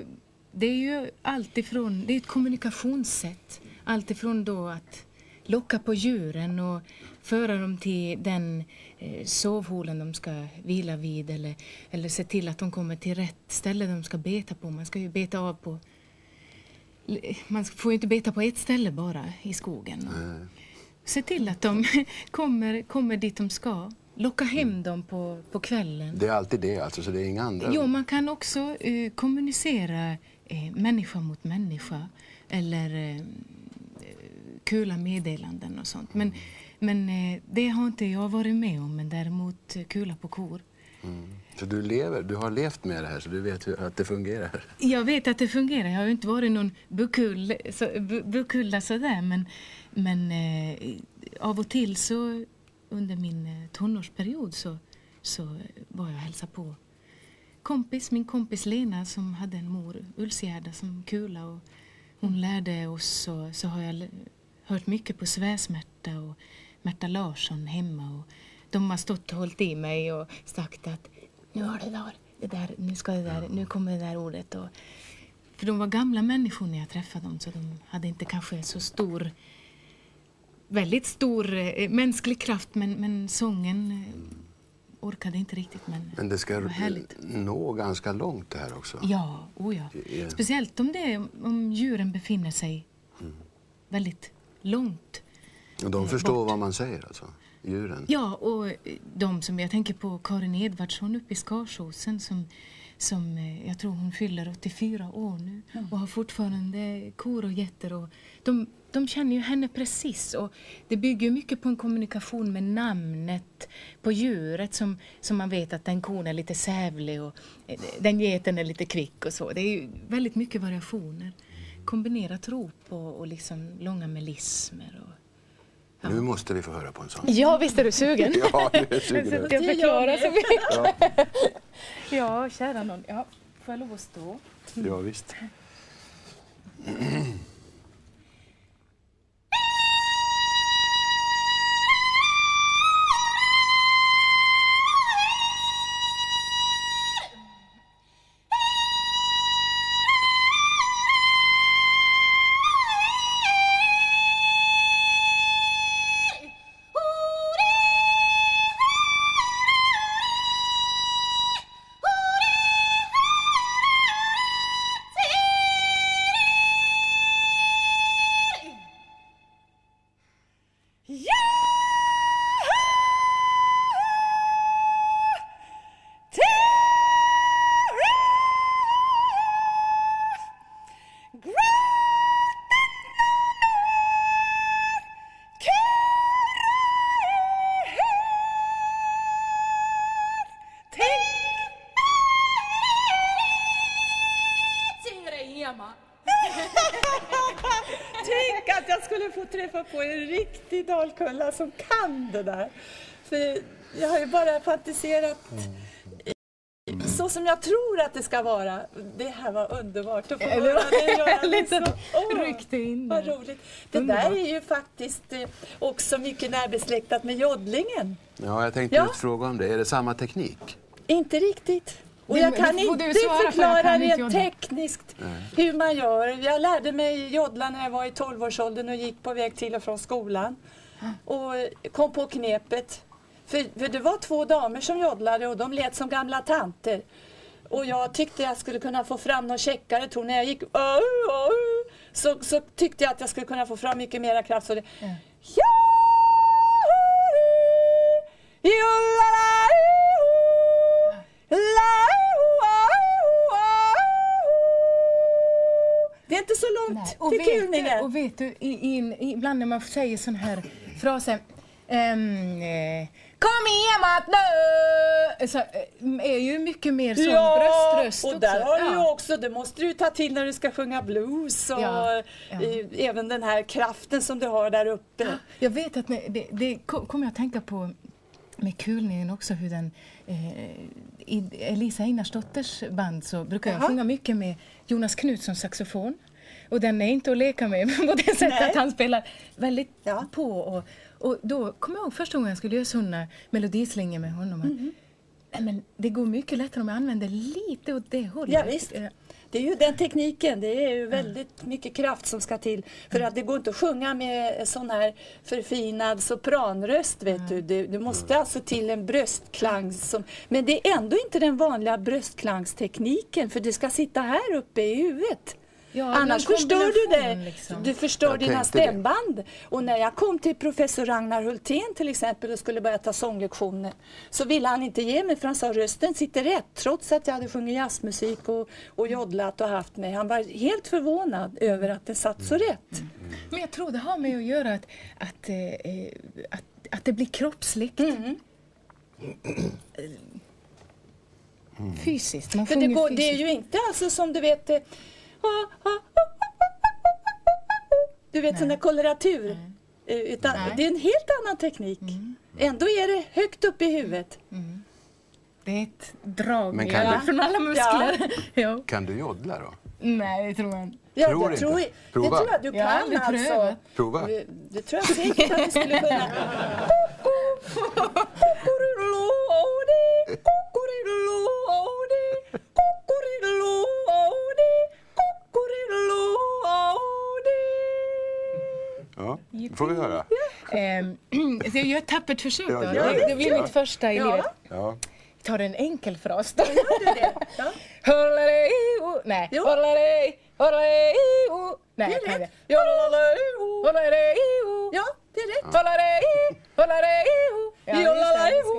E: det är ju alltifrån, det är ett kommunikationssätt. Alltifrån då att locka på djuren och föra dem till den sovhålen de ska vila vid eller, eller se till att de kommer till rätt ställe de ska beta på. Man ska ju beta av på man får ju inte beta på ett ställe bara i skogen. Se till att de [LAUGHS] kommer, kommer dit de ska. Locka hem dem på, på kvällen.
A: Det är alltid det alltså, så det är inga andra?
E: Jo, man kan också eh, kommunicera eh, människa mot människa eller eh, kula meddelanden och sånt. Men, men eh, det har inte jag varit med om, men däremot eh, kula på kor.
A: Så du lever, du har levt med det här så du vet hur, att det fungerar?
E: Jag vet att det fungerar. Jag har inte varit någon bukull, så, bu, bukulla sådär men, men eh, av och till så under min eh, tonårsperiod så, så var jag och hälsade på kompis, min kompis Lena som hade en mor, Ulsgärda, som kula och hon lärde oss och så har jag hört mycket på Sväsmärta och Märta Larsson hemma och de har stått och hållit i mig och sagt att nu har det där, det där, nu ska det där, nu kommer det där ordet och för de var gamla människor när jag träffade dem så de hade inte kanske så stor väldigt stor eh, mänsklig kraft men, men sången eh, orkade inte riktigt. Men,
A: Men det ska
E: härligt.
A: nå ganska långt det här också.
E: Ja, oh ja.
A: Det är-
E: Speciellt om, det, om djuren befinner sig väldigt långt.
A: Och de förstår vad man säger alltså, djuren.
E: Ja, och eh, de som jag tänker på, Karin Edvardsson uppe i Skarsåsen som, som eh, jag tror hon fyller 84 år nu och har fortfarande kor och getter. Och de, de känner ju henne precis och det bygger mycket på en kommunikation med namnet på djuret som, som man vet att den kon är lite sävlig och eh, den geten är lite kvick och så. Det är ju väldigt mycket variationer. Kombinerat rop och, och liksom långa melismer. Och,
A: Nu måste vi få höra på en sån.
E: Ja, visst är du sugen? [LAUGHS]
A: Ja, nu är jag sugen.
B: Är jag
E: förklarar så mycket. Ja, kära någon. Ja, får jag lov att stå?
A: Ja, visst. [LAUGHS]
B: Tänk att jag skulle få träffa på en riktig dalkulla som kan det där. För jag har ju bara fantiserat i- så som jag tror att det ska vara. Det här var underbart att få
E: Eller
B: höra
E: vad [LAUGHS]
B: det göra.
E: ryckte in
B: Vad roligt. Det
E: Underbart.
B: där är ju faktiskt eh, också mycket närbesläktat med joddlingen.
A: Ja, jag tänkte
B: Ja.
A: just fråga om det. Är det samma teknik?
B: Inte riktigt. Och jag kan inte förklara
E: kan inte
B: rent
E: joddla.
B: tekniskt hur man gör. Jag lärde mig joddla när jag var i 12-årsåldern och gick på väg till och från skolan. Och kom på knepet. För, för det var två damer som joddlade och de lät som gamla tanter. Och jag tyckte jag skulle kunna få fram någon käckare ton. När jag gick så, så tyckte jag att jag skulle kunna få fram mycket mera kraft. Så det, ja. Det är inte så långt
E: Och
B: till
E: vet, du,
B: kulningen.
E: och vet du, i, i, ibland när man säger sån här fraser ehm, eh, Kom igen nu! Så, eh, är ju mycket mer sån bröströst
B: och där
E: också.
B: har du
E: Ja.
B: också, det måste du ta till när du ska sjunga blues och
E: Ja, ja.
B: även den här kraften som du har där uppe.
E: Jag vet att det, det kom- kommer jag att tänka på med kulningen också hur den eh, i Elisa Einarsdotters band så brukar jag
B: Jaha.
E: sjunga mycket med Jonas Knutsson saxofon. Och den är inte att leka med [LAUGHS] på det sättet
B: Nej.
E: att han spelar väldigt
B: Ja.
E: på. Och, och då kommer jag ihåg första gången jag skulle göra sådana melodislingor med honom.
B: Mhm.
E: nej, men det går mycket lättare om jag använder lite åt det hållet.
B: Ja, visst. Det är ju den tekniken, det är ju väldigt mycket kraft som ska till. För att det går inte att sjunga med sån här förfinad sopranröst vet du. Det, det måste alltså till en bröstklang som, men det är ändå inte den vanliga bröstklangstekniken för det ska sitta här uppe i huvudet.
E: Ja,
B: Annars förstör du det.
E: liksom.
B: Du förstör
A: Jag
B: dina
A: tänkte det.
B: stämband. Och när jag kom till professor Ragnar Hultén till exempel och skulle börja ta sånglektioner så ville han inte ge mig för han sa rösten sitter rätt trots att jag hade sjungit jazzmusik och, och joddlat och haft mig. Han var helt förvånad över att det satt så rätt.
E: Men jag tror det har med att göra att, att, eh, att, att det blir kroppsligt.
B: Mm.
E: Fysiskt. Man
B: För det, går, det är
E: fysiskt.
B: ju inte alltså som du vet eh, du vet sån där koloratur. Eh, Utan
E: Nej. Mm.
B: det är en helt annan teknik. Ändå är det högt upp i huvudet.
E: Det är ett drag
A: Men kan
E: från alla muskler. Ja. [LAUGHS]
A: Kan du joddla då?
E: Nej, det tror jag inte.
B: Ja,
A: Tror
B: jag
A: inte.
B: tror, det
A: Prova.
B: tror jag du
E: Jag
B: kan
E: aldrig
B: alltså.
E: prövat.
A: Prova.
B: Det, det tror jag säkert att du skulle kunna. [LAUGHS]
A: Ja, det får vi höra.
E: Ehm, [CLEARS THROAT] så jag gör ett tappert försök då.
A: Ja, det.
E: blir mitt första i livet.
A: Ja.
E: Vi tar en enkel fras då.
B: Ja.
E: Hållalei-o. Nej.
B: Jo.
E: Hållalei, hållalei-o. Nej,
B: Det är
E: jag kan
B: rätt.
E: inte. Hållalei-o. Hållalei-o.
B: Ja,
E: Ska vi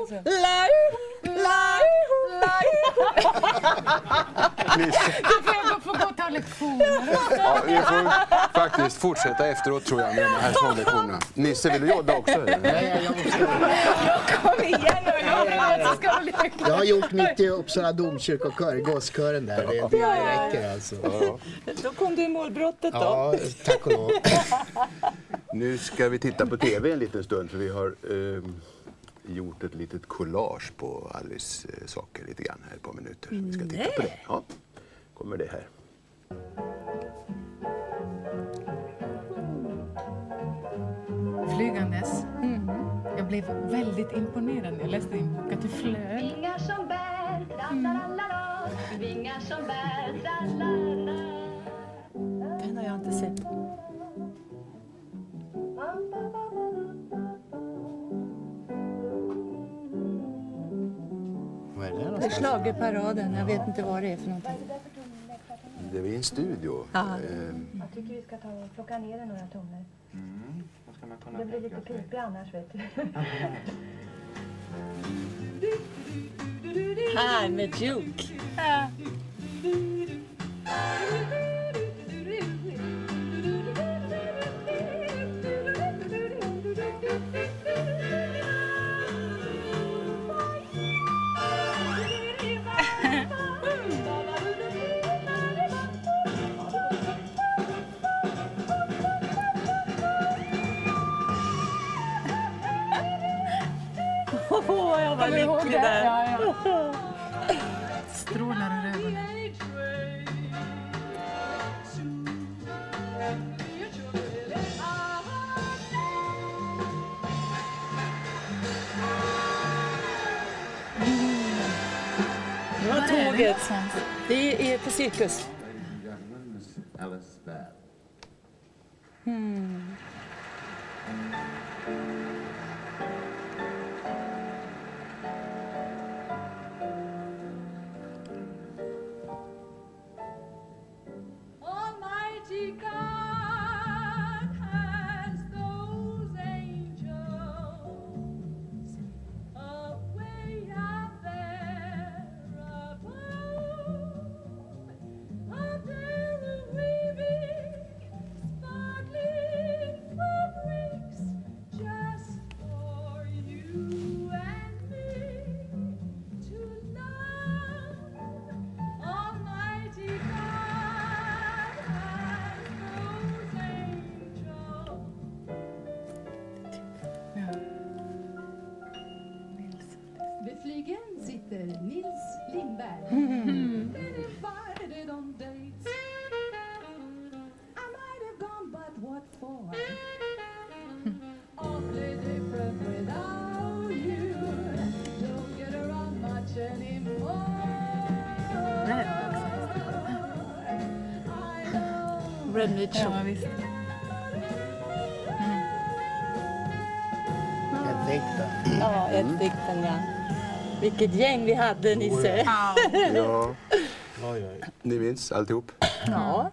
E: se.
B: laiho, laiho, laiho.
E: Då får jag få gå och ta lektioner.
A: Ja, vi får faktiskt fortsätta efteråt tror jag med de här sånglektionerna. Nisse, vill du jodda också? Eller?
D: Nej, jag, måste,
E: Kom igen nu, jag vill att det ska bli
D: jag har gjort mitt i Uppsala domkyrkokör, gosskören där. Det, det räcker alltså.
B: Då kom du i målbrottet då.
D: Ja, tack och lov.
A: Nu ska vi titta på TV en liten stund för vi har ehm, gjort ett litet collage på Alice eh, saker lite grann här par minuter. Så vi ska titta på det. Ja, kommer det här.
E: Flygandes. Jag blev väldigt imponerad när jag läste din bok att du flög.
G: Vingar som bär, vingar som bär, tralala.
B: Den har jag inte sett.
D: Vad är det
B: Det är
D: någonstans?
B: schlagerparaden. Jag vet inte vad det är för någonting.
A: Det är vi i en studio.
B: Ja.
A: Ehm,
G: Jag tycker vi ska ta och plocka ner det några toner. Det blir lite pipig annars vet du.
B: Här med Duke. Åh,
E: Kommer du ihåg det?
B: där.
E: Ja, ja. Strålar ur ögonen.
B: Det var tåget. Det är på Cirkus.
E: Ja.
B: Vilket gäng vi hade Nisse. [LAUGHS]
E: Ja.
A: Ja, ni minns alltihop?
B: Ja.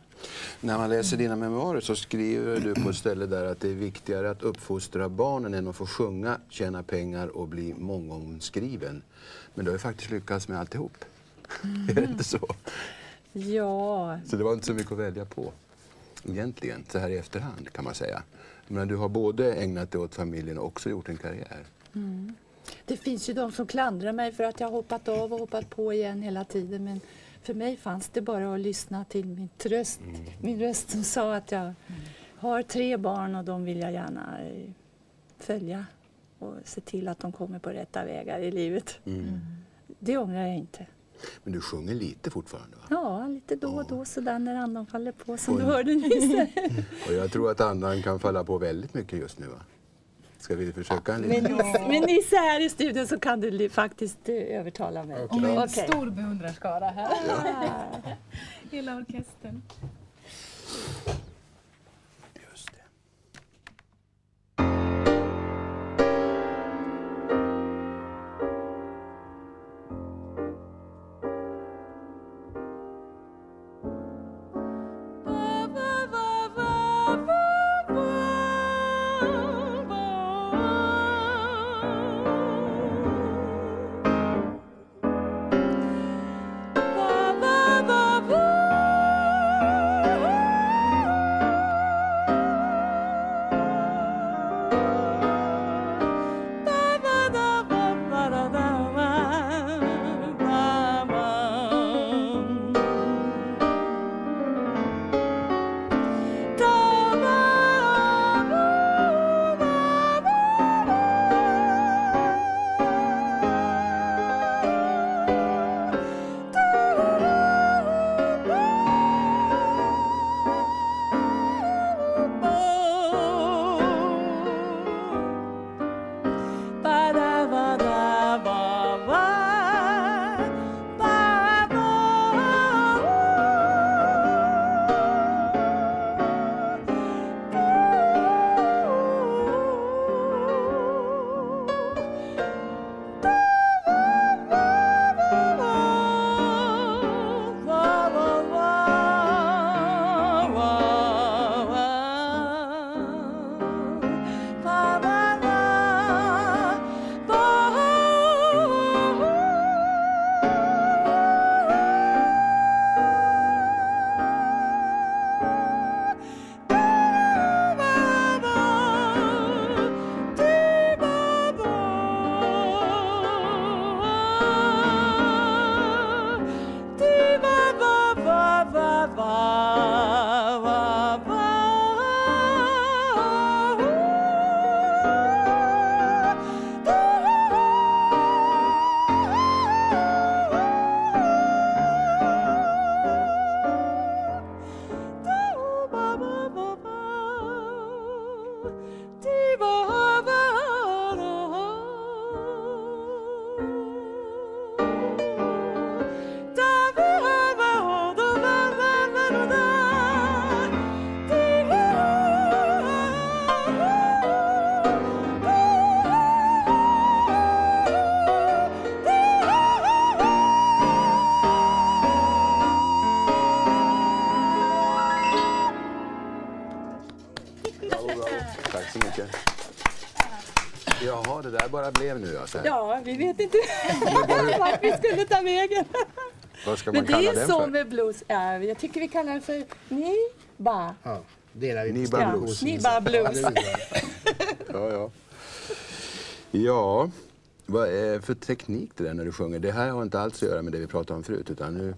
A: När man läser dina memoarer så skriver du på ett ställe där att det är viktigare att uppfostra barnen än att få sjunga, tjäna pengar och bli mångomskriven. Men du har ju faktiskt lyckats med alltihop. Är det inte så?
B: Ja,
A: Så det var inte så mycket att välja på. Egentligen, så här i efterhand kan man säga. Men du har både ägnat dig åt familjen och också gjort en karriär.
B: Det finns ju de som klandrar mig för att jag har hoppat av och hoppat på igen hela tiden. Men för mig fanns det bara att lyssna till min röst. Min röst som sa att jag har tre barn och de vill jag gärna eh, följa och se till att de kommer på rätta vägar i livet. Det ångrar jag inte.
A: Men du sjunger lite fortfarande va?
B: Ja, lite då och då sådär när andan faller på som
A: Oj.
B: du hörde Nisse. [LAUGHS]
A: Och jag tror att andan kan falla på väldigt mycket just nu va? Ska vi försöka en
B: Med
A: liten?
B: Nisse, här i studion så kan du faktiskt eh, övertala mig.
E: Och med en
B: Okej.
E: stor beundrarskara här. [LAUGHS] Hela orkestern.
A: Bara blev nu alltså.
B: Ja, vi vet inte vart vi skulle ta vägen.
A: Vad ska
B: Men
A: man
B: det
A: kalla
B: är
A: den
B: så
A: för?
B: med blues. Ja, jag tycker vi kallar den för Niba.
D: Ja, delar vi
A: Niba
D: på
A: blues.
B: Niba blues.
D: Ja, det är.
A: Ja, ja. Ja, vad är för teknik det där när du sjunger? Det här har inte alls att göra med det vi pratade om förut utan nu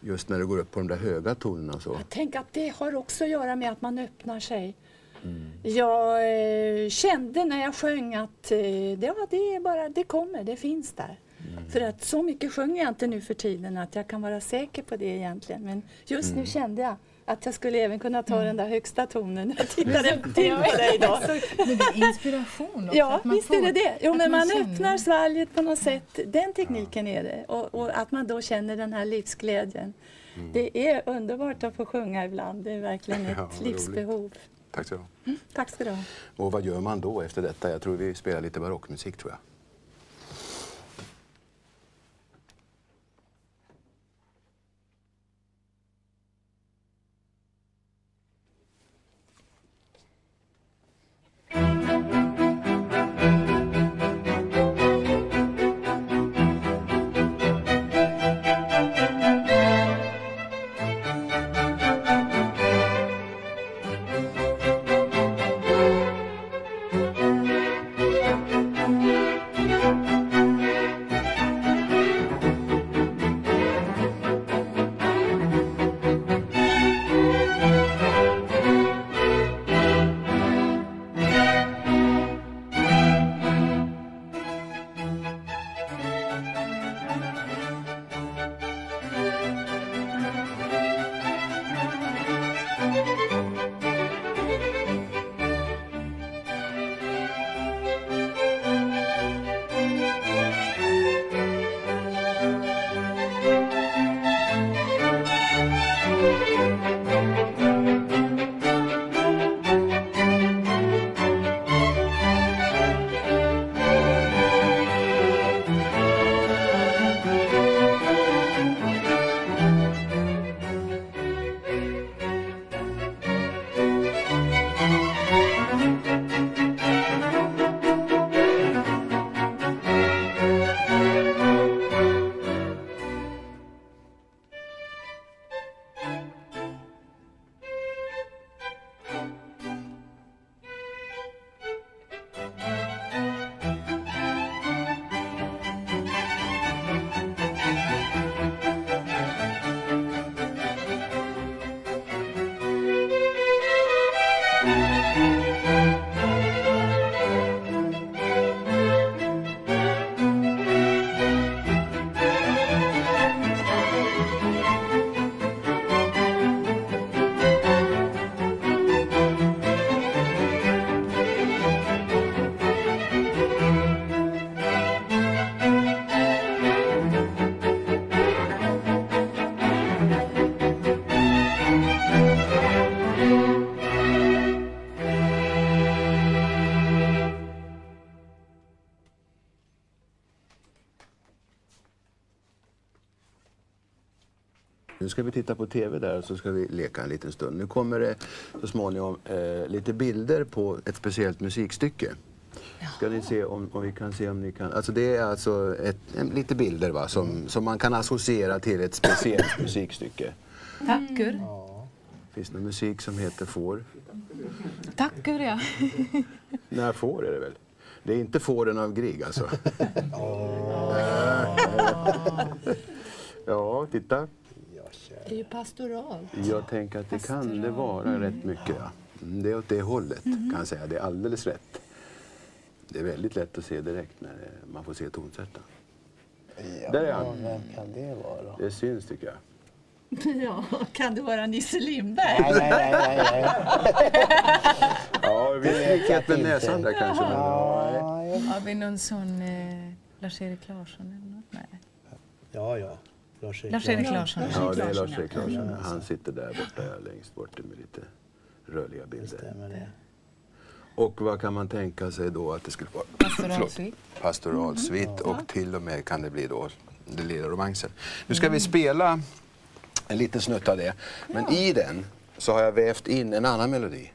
A: just när du går upp på de där höga tonerna och så.
B: Tänk att det har också att göra med att man öppnar sig. Jag eh, kände när jag sjöng att eh, det, ja, det, är bara, det kommer, det finns där. För att så mycket sjunger jag inte nu för tiden att jag kan vara säker på det egentligen. Men just nu kände jag att jag skulle även kunna ta den där högsta tonen. Jag tittade till på dig idag.
E: Men det är inspiration också.
B: Ja,
E: att man
B: visst är det
E: får-
B: det. Jo, men man
E: känner-
B: öppnar svalget på något sätt. Den tekniken är det. Och, och att man då känner den här livsglädjen. Det är underbart att få sjunga ibland. Det är verkligen ett
A: Ja,
B: livsbehov.
A: Tack så du ha.
B: Tack ska du ha.
A: Och vad gör man då efter detta? Jag tror vi spelar lite barockmusik tror jag. Titta på TV där och så ska vi leka en liten stund. Nu kommer det så småningom eh, lite bilder på ett speciellt musikstycke. Ska ni se om, om vi kan se om ni kan... Alltså det är alltså ett, en, lite bilder va, som, som man kan associera till ett speciellt [COUGHS] musikstycke.
E: Tackar.
A: Finns det någon musik som heter Får?
E: Tackar ja. [LAUGHS]
A: Nej, Får är det väl? Det är inte Fåren av Grieg alltså. [LAUGHS] [LAUGHS] ja, titta.
B: Det är ju pastoral.
A: Jag tänker att det kan det vara rätt mycket. Ja. Mm, Det är åt det hållet kan jag säga. Det är alldeles rätt. Det är väldigt lätt att se direkt när man får se tonsättaren. Där är han.
D: Vem kan det vara?
A: Det syns tycker jag. [LAUGHS]
B: Ja, kan det vara Nisse Lindberg?
D: Nej, nej, nej, nej, nej.
A: Ja, vi likhet med
D: inte.
A: näsan där kanske. Men, ja,
D: Ja,
E: Har vi någon sån eh, Lars-Erik Larsson eller något? Nej.
D: ja. ja. Lars-Erik Larsson.
A: Ja, det är Lars-Erik Larsson. Han sitter där borta ja, längst bort med lite rörliga bilder. Och vad kan man tänka sig då att det skulle vara?
E: Pastoralsvit.
A: Pastoralsvit och till och med kan det bli då den lilla romansen. Nu ska vi spela en liten snutt av det. Men i den så har jag vävt in en annan melodi.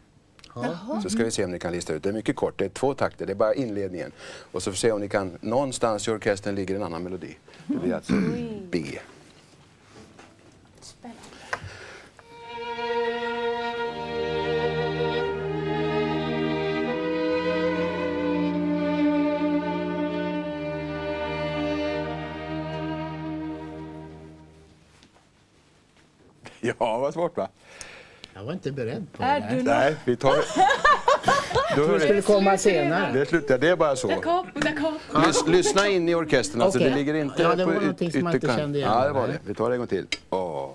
A: Så ska vi se om ni kan lista ut. Det är mycket kort, det är två takter, det är bara inledningen. Och så får vi se om ni kan, någonstans i orkestern ligger en annan melodi. Det blir alltså B. Ja, vad svårt va?
D: Jag var inte beredd på
B: Är
D: det
B: du.
A: Nej, vi tar... [LAUGHS]
D: Det skulle komma senare.
A: Det slutar, det är bara så. Lys, lyssna in i orkestern, alltså
D: Okej.
A: det ligger inte
D: Ja, det
A: på
D: var
A: yt-
D: någonting som man inte
A: ytterkant.
D: kände igen.
A: Ja, det var det. Vi tar det en gång till. Åh.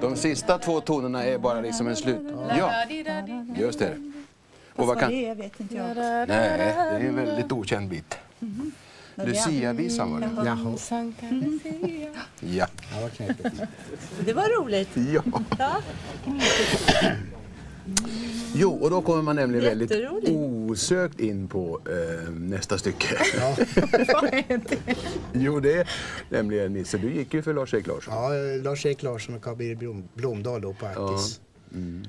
A: De sista två tonerna är bara liksom en slut... Ja, just det. Och vad kan...
E: Det vet inte jag.
A: Nej, det är en väldigt okänd bit. Lucia-visan var det.
D: Jaha,
A: Ja.
D: det var knepigt.
E: Det var roligt.
A: ja. Jo, och då kommer man nämligen väldigt osökt in på eh, nästa stycke. [LAUGHS] jo, det är nämligen Nisse. Du gick ju för Lars-Erik Larsson.
D: Ja, Lars-Erik Larsson och Carl-Birger Blom, Blomdahl då på Arkis. Just det.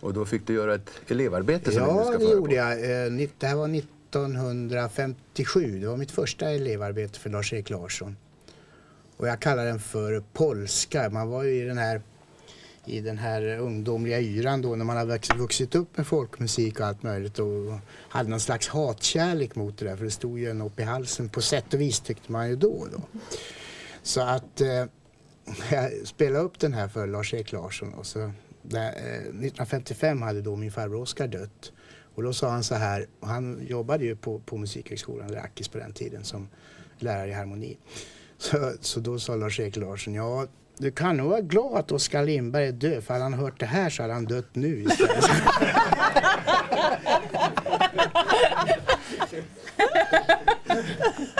A: Och då fick du göra ett elevarbete som
D: Ja,
A: ska
D: det gjorde
A: på.
D: jag. Eh, Det här var 1957. Det var mitt första elevarbete för Lars-Erik Larsson. Och jag kallar den för polska. Man var ju i den här, i den här ungdomliga yran då när man hade växt- vuxit upp med folkmusik och allt möjligt och hade någon slags hatkärlek mot det där för det stod ju en upp i halsen på sätt och vis tyckte man ju då. då. Så att eh, [LAUGHS] jag spelade upp den här för Lars-Erik Larsson och så där, 1955 eh, hade då min farbror Oskar dött. Och då sa han så här, och han jobbade ju på, på Musikhögskolan, eller Akis på den tiden, som lärare i harmoni. Så, så då sa Lars-Erik Larsson, ja du kan nog vara glad att Oskar Lindberg är död, för hade han hört det här så hade han dött nu istället. [LAUGHS]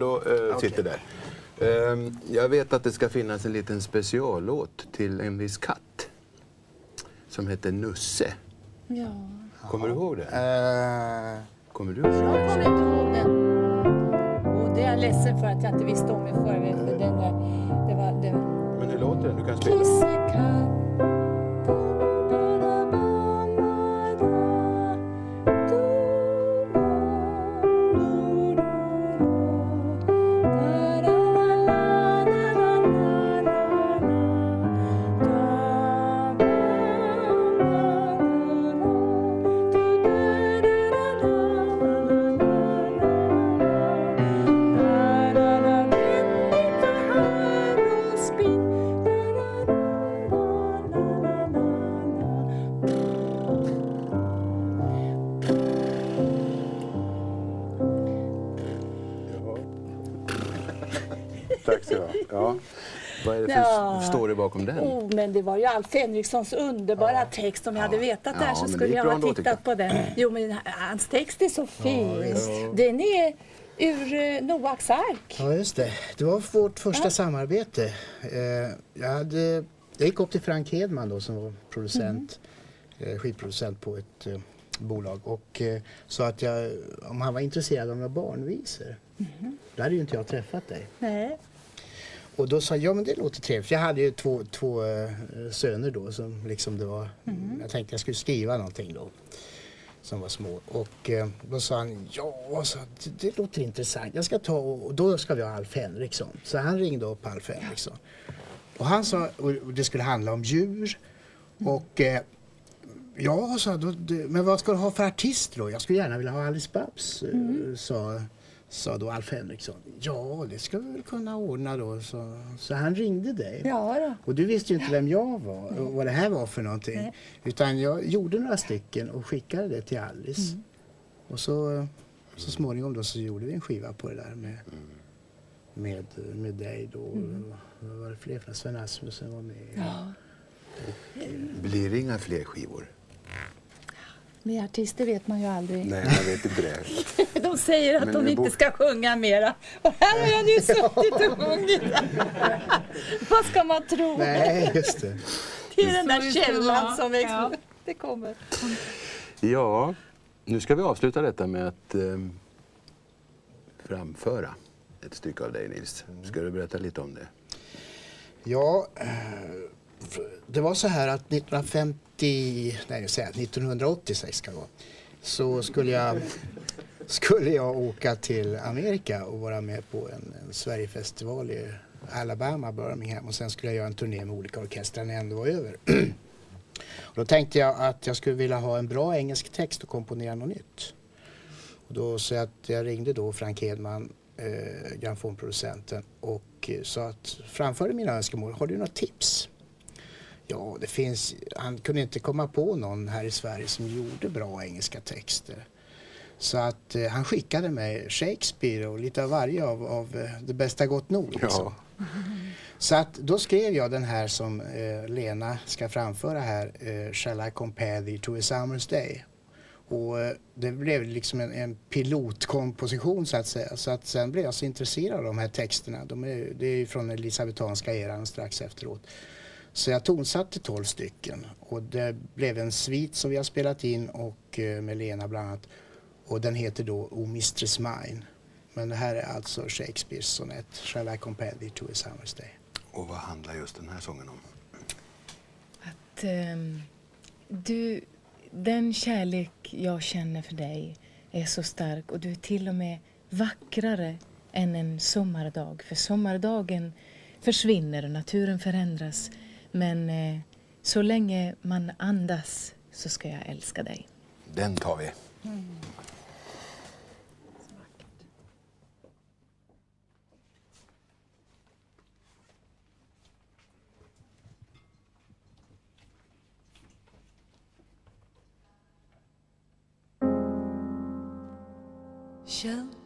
A: ändå eh, sitter där. Ehm, jag vet att det ska finnas en liten speciallåt till en viss katt som heter Nusse.
B: Ja.
A: Kommer du ihåg det?
D: Eh,
A: Kommer du ihåg
B: Jag
A: det?
B: kommer inte ihåg den. Och det är jag ledsen för att jag inte visste om i förväg. för Den, är- det var, det var
A: Men hur låter den? Du kan spela.
B: Kissekatt. Var ju Alf Henriksons underbara text. Om jag hade vetat det här
A: Ja,
B: så skulle jag ha tittat på den. Jo, men hans text är så fin. Den är ur eh, Noaks ark.
D: Ja, just det. Det var vårt första samarbete. Eh, jag, hade, jag gick upp till Frank Hedman då som var producent, eh, skivproducent på ett bolag och sa att jag, om han var intresserad av några barnvisor. Då hade ju inte jag träffat dig.
B: Nej.
D: Och då sa jag, ja men det låter trevligt. Jag hade ju två, två eh, söner då som liksom det var, jag tänkte jag skulle skriva någonting då. Som var små. Och eh, då sa han, ja så, det, det låter intressant. Jag ska ta och, och då ska vi ha Alf Henriksson. Så han ringde upp Alf Henriksson. Och han sa och det skulle handla om djur. Och eh, ja, sa då, det- men vad ska du ha för artist då? Jag skulle gärna vilja ha Alice Babs, eh, sa, sa då Alf Henriksson. Ja, det ska vi väl kunna ordna då. Så, så han ringde dig.
B: Ja då.
D: Och du visste ju inte vem jag var och vad det här var för någonting.
B: Nej.
D: Utan jag gjorde några stycken och skickade det till Alice.
B: Mm.
D: Och så, så småningom då så gjorde vi en skiva på det där med, med, med dig då. Vad var det fler? för- Sven Asmussen var med.
B: Ja.
A: Blir det inga fler skivor?
B: Med artister vet man ju aldrig.
A: Nej, man vet inte det. [LAUGHS]
B: De säger att
A: Men
B: de inte
A: borde-
B: ska sjunga mera. Och här har jag nu suttit och sjungit. [LAUGHS] Vad ska man tro?
D: Nej, just det. [LAUGHS]
B: Det är den där källan som
H: Ja.
B: det kommer.
A: Ja, nu ska vi avsluta detta med att eh, framföra ett stycke av dig, Nils. Ska du berätta lite om det?
D: Ja, eh, det var så här att 1950, nej 1986 ska det vara, så skulle jag, [LAUGHS] skulle jag åka till Amerika och vara med på en, en Sverigefestival i Alabama, Birmingham och sen skulle jag göra en turné med olika orkestrar när jag ändå var över. och [CLEARS THROAT] då tänkte jag att jag skulle vilja ha en bra engelsk text och komponera något nytt. Och då så att jag ringde då Frank Hedman, eh, grammofonproducenten och eh, sa att framförde mina önskemål, har du något tips? Ja, det finns, han kunde inte komma på någon här i Sverige som gjorde bra engelska texter. Så att eh, han skickade mig Shakespeare och lite av varje av, av eh, Det bästa gott nog. Liksom. [LAUGHS] Så att då skrev jag den här som eh, Lena ska framföra här, eh, Shall I compare thee to a summer's day? Och eh, det blev liksom en, en pilotkomposition så att säga. Så att sen blev jag så intresserad av de här texterna. De är, det är ju från den elisabetanska eran strax efteråt. Så jag tonsatte 12 stycken och det blev en svit som vi har spelat in och eh, med Lena bland annat. Och den heter då O Mistress Mine. Men det här är alltså Shakespeares sonett Shall I compare thee to a summer's day.
A: Och vad handlar just den här sången om?
I: Att ehm, du, den kärlek jag känner för dig är så stark och du är till och med vackrare än en sommardag. För sommardagen försvinner och naturen förändras. Men eh, så länge man andas så ska jag älska dig.
A: Den tar vi.
E: Shall I